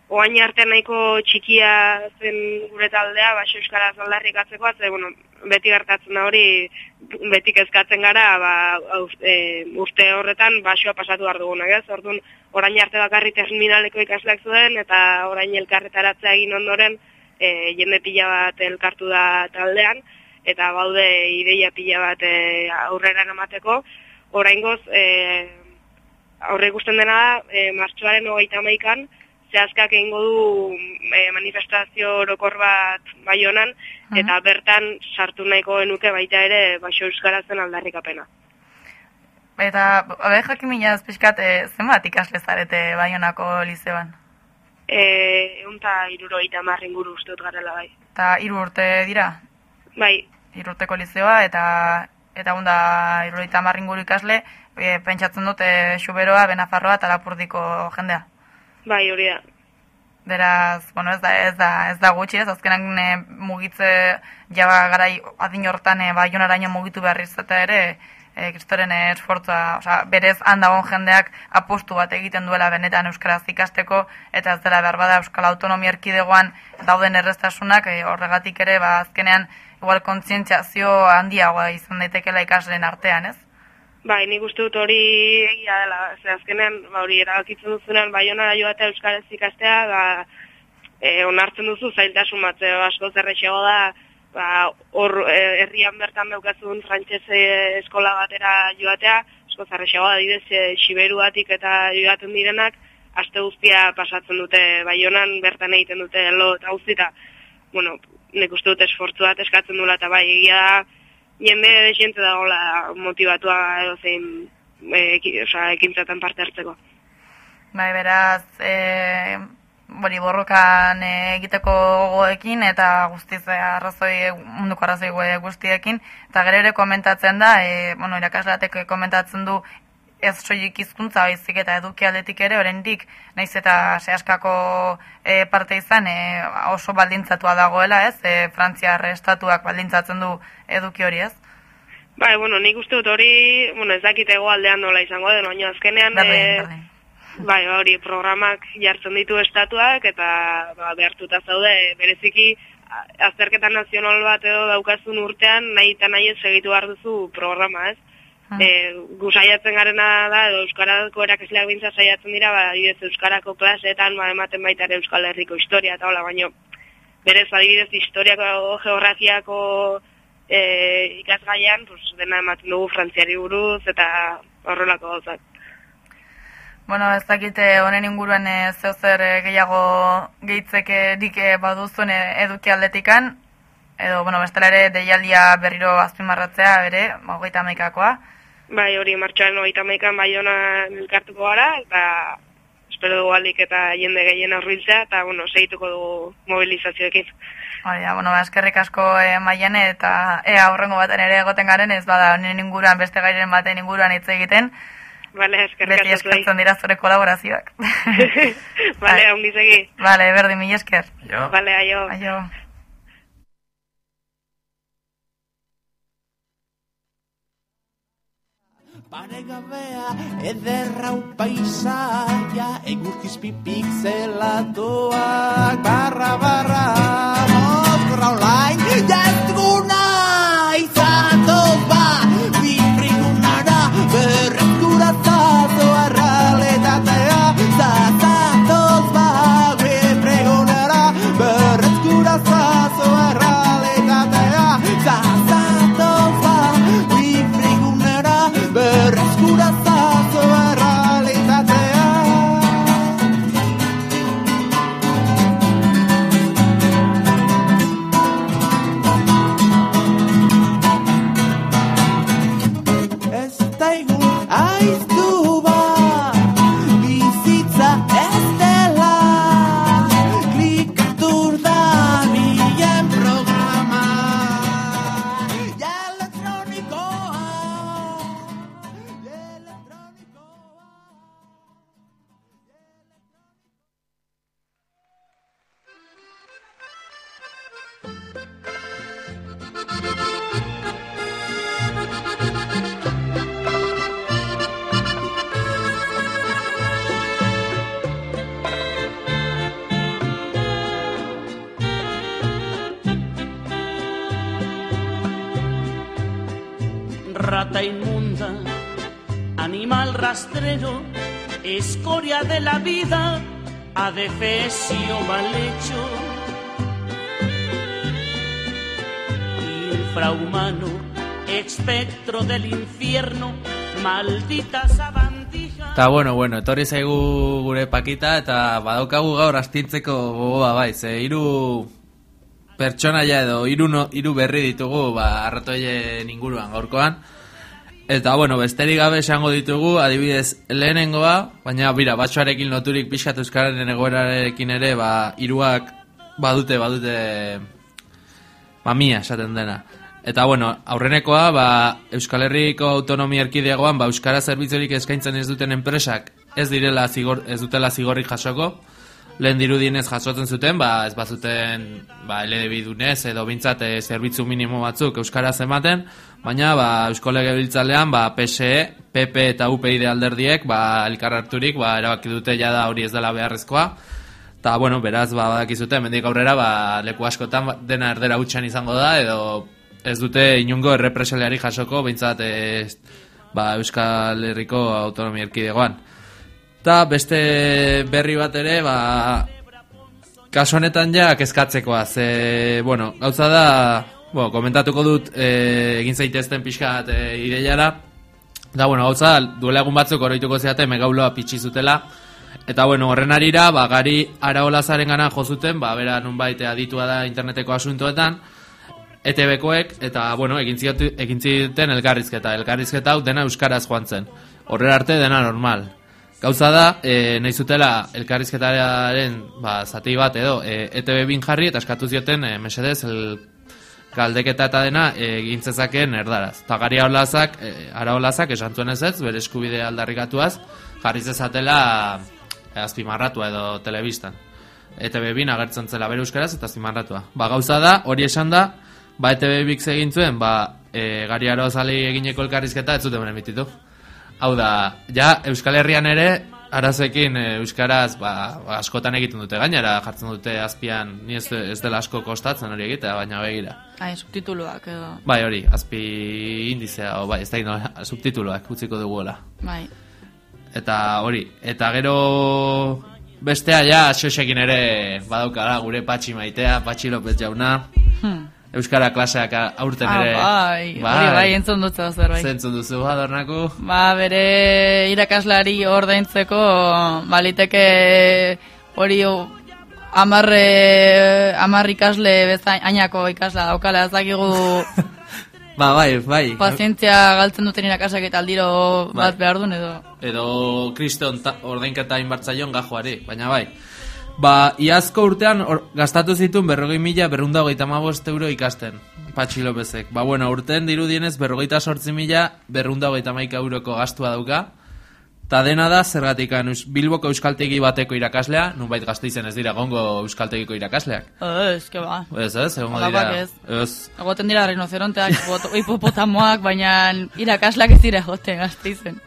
oain arte nahiko txikia zen gure taldea, baso euskaraz aldarrikatzeko, ze, bueno, beti gertatzen da hori, beti kezkatzen gara, ba, e, urte horretan basoa pasatu behar dugunak, ez? Orduan, orain arte bakarri terminaleko ikasleak zuen, eta orain elkarretaratzea egin ondoren, e, jende pila bat elkartu da taldean, eta gaude ideia pila bat e, aurrera emateko. Oraingoz, e, aurre ikusten dena da, e, martxoaren hogeita hamaikan, zehazkak egingo du e, manifestazio orokor bat baionan, eta bertan sartu nahiko genuke baita ere baso euskarazen aldarrikapena. Eta, abe jakin minaz pixkat, e, zenbat ikasle zarete Baionako lizeoan? E, egun eta irurogeita marrin guru uste dut garela bai. Eta hiru urte dira? Bai. Hiru urteko lizeoa, eta eta gunda irurogeita hamar inguru ikasle, e, pentsatzen dute Xuberoa, Benafarroa eta Lapurdiko jendea. Bai, hori da. Beraz, bueno, ez da, ez da, ez da gutxi ez, azkenan e, mugitze jaba garai adin hortan e, baionaraino mugitu behar izatea ere, e, kristoren e, esfortzua, osea, berez handagon jendeak apostu bat egiten duela benetan euskaraz ikasteko, eta ez dela behar bada euskal autonomia erkidegoan dauden errestasunak, e, horregatik ere, ba, azkenean, igual kontzientziazio handiagoa izan daitekeela ikasleen artean, ez? Bai, nik uste dut hori egia dela, ze azkenean, ba, hori erabakitzen duzunean baionara joatea euskaraz ikastea, ba, e, onartzen duzu zailtasun bat, ze asko zerrexego da, ba, hor e, herrian bertan daukazun frantsese eskola batera joatea, asko zerrexego da, didez, e, Siberuatik eta joaten direnak, aste guztia pasatzen dute. Baionan, bertan egiten dute lo eta guztita, bueno, nik uste dut esfortzu bat eskatzen dula, eta bai, egia da, jende desiente dagoela motivatua edo zein e, osea, ekintzatan parte hartzeko. Bai, beraz, e, hori borrokan e, egiteko gogoekin eta guztiz arrazoi, munduko arrazoi gu- guztiekin. Eta gero ere komentatzen da, e, bueno, irakaslatek komentatzen du ez soilik hizkuntza baizik eta eduki aldetik ere, oraindik naiz eta sehaskako e, parte izan e, oso baldintzatua dagoela, ez? E, Frantziar estatuak baldintzatzen du eduki hori, ez? Bai, bueno, nik uste dut hori, bueno, ez dakit aldean nola izango den, baina azkenean Berdin, eh, berdin. bai, ba, hori programak jartzen ditu estatuak eta ba, behartuta zaude bereziki azterketa nazional bat edo daukazun urtean nahi eta nahi ez segitu behar duzu programa, ez? E, gu saiatzen garena da, Euskarako erakasleak bintza saiatzen dira, ba, adibidez Euskarako klaseetan, ba, ematen baita ere Euskal Herriko historia eta hola, baino, berez adibidez historiako, geografiako e, ikasgaian, pues, dena ematen dugu frantziari buruz eta horrelako gauzak. Bueno, ez dakite honen inguruan e, zeu zer e, gehiago gehitzekerik e, baduzuen e, eduki aldetikan, edo, bueno, bestela ere deialdia berriro azpimarratzea bere, hogeita amaikakoa. Bai, hori martxoaren hogeita maikan baiona elkartuko gara, eta espero dugu alik eta jende gehien aurriltzea, eta, bueno, segituko dugu mobilizazioekin. Hori da, bueno, ba, eskerrik asko e, maiane eta ea aurrengo baten ere egoten garen, ez bada honen inguruan beste gairen baten inguruan hitz egiten. Bale, eskerrik Beti asko zuei. eskertzen dira zure kolaborazioak. Bale, ongi segi. Vale, berdin, mila esker. Bale, aio. Aio. Paregabea ederrau paisaia Egurtiz pipik zelatoak Barra, barra, mozkorra olain rata inmunda, animal rastrero, escoria de la vida, adefesio mal hecho, infrahumano, espectro del infierno, maldita sabandija. Eta bueno, bueno, etorri zaigu gure pakita eta badaukagu gaur astintzeko gogoa bai, ze hiru pertsonaia edo hiru no, hiru berri ditugu ba arratoien inguruan gaurkoan. Eta bueno, besterik gabe esango ditugu, adibidez, lehenengoa, baina bira, batxoarekin loturik pixkat euskararen egoerarekin ere, ba, hiruak badute, badute mamia esaten dena. Eta bueno, aurrenekoa, ba, Euskal Herriko autonomia erkidegoan, ba, Euskara zerbitzurik eskaintzen ez duten enpresak ez direla zigor, ez dutela zigorrik jasoko, lehen dirudienez jasotzen zuten, ba, ez bazuten ba, LDB-dunez edo bintzat eh, zerbitzu minimo batzuk Euskaraz ematen, baina ba, Eusko Legebiltzalean ba, PSE, PP eta UPID alderdiek ba, elkar harturik ba, erabaki dute jada hori ez dela beharrezkoa, eta bueno, beraz, ba, badakizute, mendik aurrera ba, leku askotan ba, dena erdera utxan izango da, edo ez dute inungo errepresaliari jasoko, bintzat ez, ba, Euskal Herriko autonomia erkidegoan. Eta beste berri bat ere, ba, kasu honetan ja kezkatzekoa, ze, bueno, gauza da, bueno, komentatuko dut e, egin zaitezten pixkat e, ideiara, da, bueno, gauza duela egun batzuk oroituko zeate megauloa pitsi zutela, eta, bueno, horren arira, ba, gari araolazaren gana jozuten, ba, bera nunbait aditua da interneteko asuntoetan, ETB-koek, eta, bueno, egin ziotu- egin ziten elkarrizketa, elkarrizketa hau dena euskaraz joan zen. Horrera arte dena normal. Gauza da, e, nahi zutela elkarrizketaren ba, zati bat edo e, ETB bin jarri eta eskatu zioten e, mesedez el galdeketa eta dena e, egin zezaken erdaraz. Eta gari olazak, e, ara olazak esan zuen ez ez, bere eskubide aldarrikatuaz, jarri zezatela e, azpimarratua edo telebistan. ETB bin agertzen zela bere euskaraz eta azpimarratua. Ba, gauza da, hori esan da, ba, ETB bik egin zuen, ba, e, gari arozali egineko elkarrizketa ez zuten emititu. Hau da, ja, Euskal Herrian ere, arazekin e, Euskaraz ba, ba, askotan egiten dute gainera, jartzen dute azpian, ni ez, ez dela asko kostatzen hori egitea, baina begira. Ai, subtituluak edo. Bai, hori, azpi indizea, o, bai, ez da ino, subtituloak utziko duguela. Bai. Eta hori, eta gero bestea ja, xoxekin ere badaukara gure patxi maitea, patxi López jauna, Hmm. Euskara klaseak aurten Ah, ere. bai, hori bai, entzun dut zerbait. Zentzun duzu, adornako? Ba, bere irakaslari ordaintzeko baliteke hori amarre, amar ikasle bezain, ainako ikasla daukala, ez dakigu Ba, bai, bai. pazientzia galtzen duten irakasak eta aldiro Bai. bat behar duen edo. edo kriston ta- ordainketa inbartzaion gajoari, baina bai. Ba, iazko urtean or, gastatu zituen berrogei mila berrunda hogeita hamabost euro ikasten, Patxi Lopezek. Ba, bueno, urten dirudienez berrogeita sortzi mila berrunda hogeita hamaika euroko gastua dauka, Ta dena da, zergatik Bilboko euskaltegi bateko irakaslea, nunbait gazteizen ez dira gongo euskaltegiko irakasleak. Ez, que ba. Ez, ez, egongo dira. ez. Ez. Egoten dira rinoceronteak, hipopot- hipopotamoak, baina irakasleak ez dira egoten gazteizen.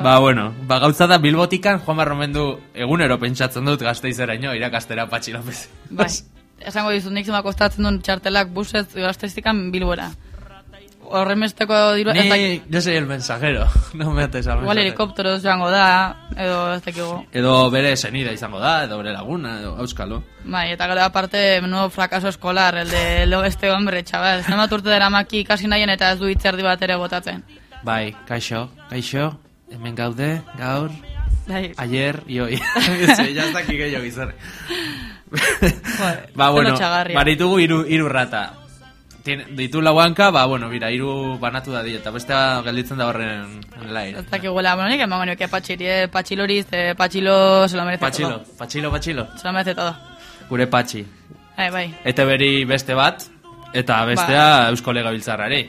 Ba, bueno, ba, gauza da Bilbotikan, Juan Barromendu egunero pentsatzen dut gazteizeraino irakastera Patxi López. Bai, esango dizut, nik zema kostatzen duen txartelak busez gazteizikan bilbora. Horremesteko diru... ez dakit- Ni, yo soy el mensajero, no me ates al Igual mensajero. helikopteroz joango da, edo ez dakigu. Edo bere senida izango da, edo bere laguna, edo euskalo. Bai, eta gero aparte, menudo fracaso escolar, el de lo este hombre, chaval. Zenbat urte dara maki ikasi nahien eta ez du hitzerdi bat ere botatzen. Bai, kaixo, kaixo, hemen gaude, gaur, Bai. ayer y hoy. Ez, ya está aquí gehiago izarre. ba, zen bueno, baritugu iru, iru rata. Tien, ditu lauanka, ba, bueno, mira, iru banatu da di, eta bestea gelditzen da horren laire. Ez dakiguela, bueno, nik emango nioke patxiri, eh, patxiloriz, eh, patxilo se lo merece Patxilo, todo. patxilo, patxilo. Se lo merece todo. Gure patxi. Bai, bai. Eta beri beste bat, eta bestea Eusko Legabiltzarrari.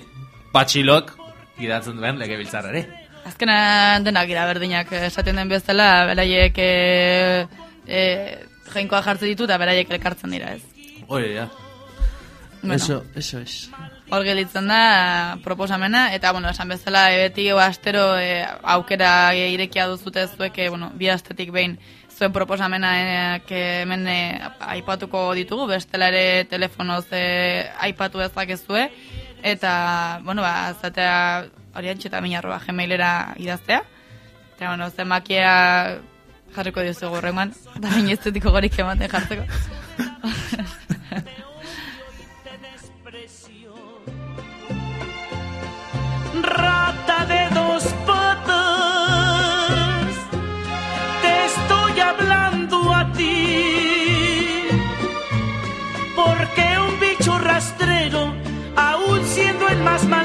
Patxilok gidatzen duen legebiltzarrari. Azkenan denak gira berdinak eh, esaten den bezala, beraiek e, e, jainkoa jartzen ditu eta beraiek elkartzen dira, ez? Hori, ja. Bueno. Eso, eso es. Hor gelditzen da proposamena, eta, bueno, esan bezala, e, beti astero e, aukera e, irekia duzute zuek, e, bueno, bi astetik behin zuen proposamena e, hemen e, aipatuko ditugu, bestela ere telefonoz e, aipatu dezakezue, eta, bueno, ba, zatea hori antxeta minarroa gmailera idaztea, eta, bueno, zenbakia jarriko diozu gorrengoan, da bain ez dutiko gorik ematen jartzeko. rata de dos patas, te estoy hablando a ti, porque un bicho rastrero, aún siendo el más maldito,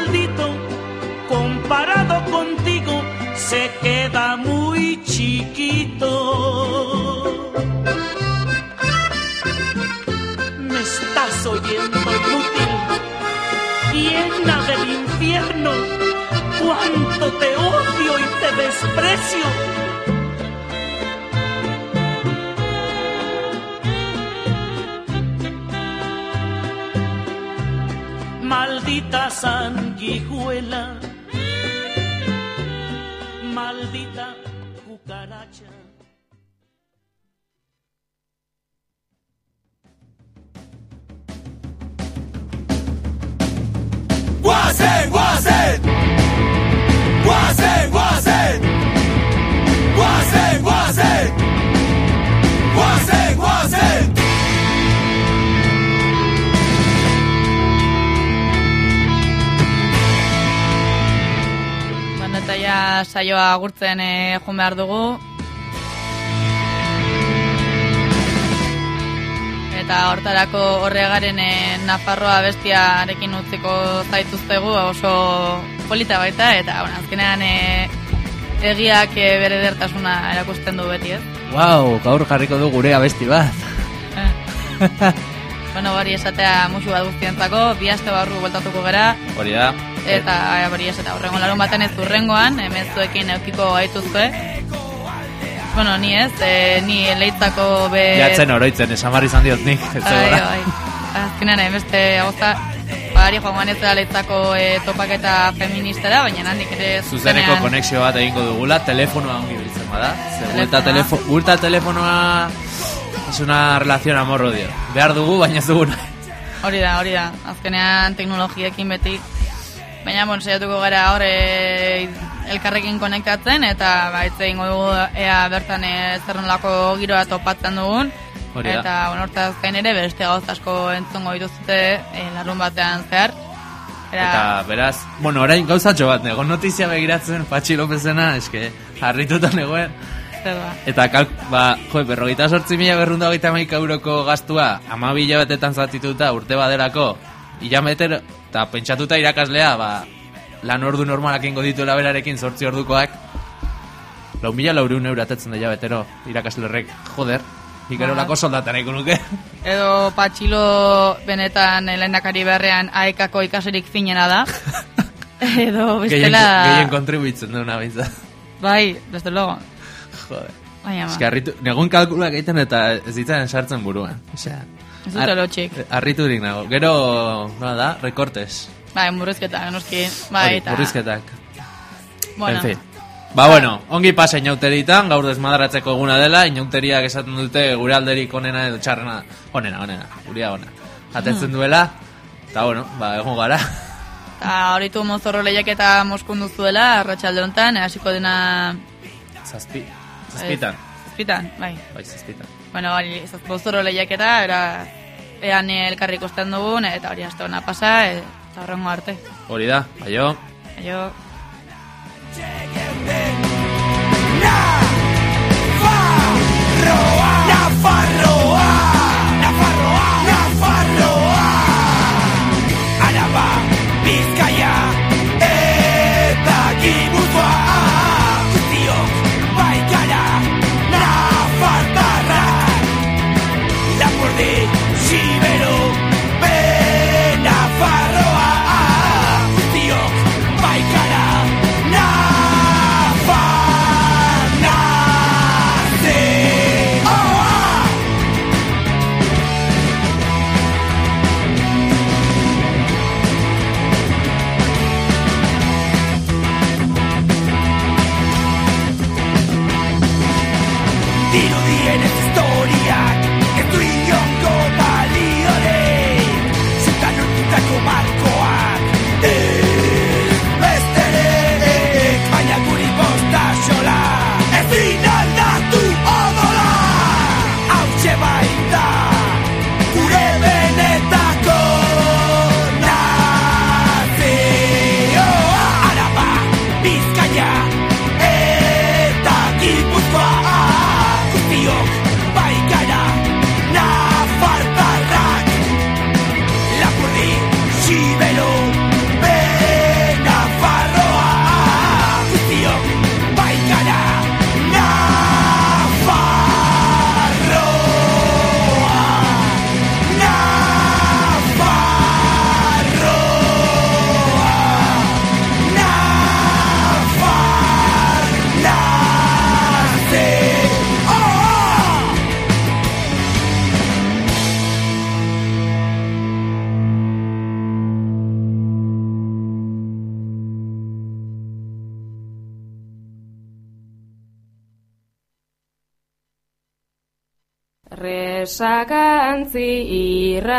se queda muy chiquito. Me estás oyendo inútil, llena del infierno, cuánto te odio y te desprecio. Maldita sanguijuela, maldita cucaracha. Saioa agurtzen e, joan behar dugu. Eta hortarako horregaren e, Nafarroa bestiarekin utziko zaituztegu oso polita baita, eta bueno, azkenean e, egiak e, bere dertasuna erakusten du beti, ez? Wow, gaur jarriko du gure abesti bat. Bueno, hori esatea musu bat guztientzako, bi aste barru bueltatuko gara, Hori da. Eta hori esatea urrengo larun baten ez urrengoan, hemen zuekin eukiko gaituzue. Bueno, ni ez, e, ni leitzako be... Jatzen oroitzen, esamar izan diot nik. Ez Ai, zegoela. ai. Azkenean, eh, beste gauza, bari joan ez da leitzako e, topaketa feministera, baina handik ere Zuzeneko konexio bat egingo dugula, telefonoa ongi biltzen bada. Ze gulta, telefo, gulta telefonoa es una relación amor-odio. Behar dugu, baina ez dugu nahi. Hori da, hori da. Azkenean teknologiekin beti. Baina, bon, saiatuko gara hor e, elkarrekin konektatzen, eta ba, hitz egingo dugu ea bertan e, zer nolako giroa topatzen dugun. Hori da. Eta, bueno, hortaz gain ere, beste gauz asko entzungo dituzute e, larun batean zehar. Era, Eta beraz, bueno, orain gauzatxo bat, nego notizia begiratzen Patxi Lopezena, eske, harrituta negoen. zer. Eta kalk, ba, jo, berrogeita sortzi mila berrunda hogeita maika euroko gastua, ama hilabetetan zatituta urte baderako, hilameter, eta pentsatuta irakaslea, ba, lan ordu normalak ingo dituela berarekin sortzi ordukoak, lau mila laureun euro atetzen da jabetero irakaslerrek, joder, ikerolako soldata nahiko nuke. Edo patxilo benetan lehendakari beharrean aekako ikaserik finena da. Edo bestela... gehien kontribuitzen duena behintzat. Bai, desde luego. Jode. Baina, Ez que harritu, negun kalkulak egiten eta ez ditzen sartzen buruan. Osea, Ez dut lotxik. Arriturik nago. Gero, nola da, rekortes. Bai, murrizketak, noski. Bai, eta... murrizketak. Bueno, En fin. Ba, bueno, ongi pasa inauteritan, gaur desmadratzeko eguna dela, inauteriak esaten dute gure alderik onena edo txarrena, onena, onena, guria ona. Atetzen Mm. duela, eta bueno, ba, egon gara. eta horitu mozorro lehiak eta moskun duzuela, arratsalde honetan, hasiko dena... Zazpi, zazpitan. Zazpitan, bai. Bai, zazpitan. Bueno, hori, zaz- mozorro lehiak eta, era, ean elkarri ikusten dugun, eta hori aste hona pasa, e, eta horrengo arte. Hori da, baio. Aio. Nafarroa, Nafarroa,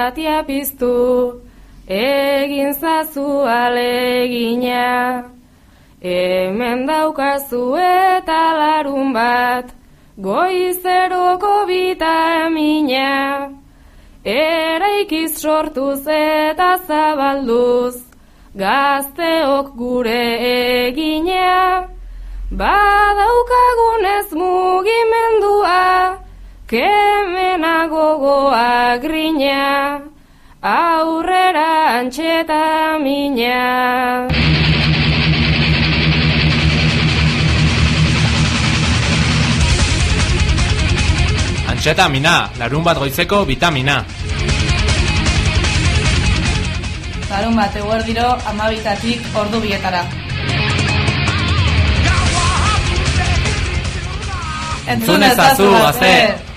irratia piztu, egin zazu alegina. Hemen daukazu eta larun bat, goizeroko bitamina. Eraikiz sortuz eta zabalduz, gazteok gure egina. Badaukagunez mugimendua, kemena gogoa grina, aurrera antxeta mina. Antxetamina, larun bat goizeko vitamina. Larun bat eguerdiro amabitatik ordu bietara. Entzun ezazu, gazte!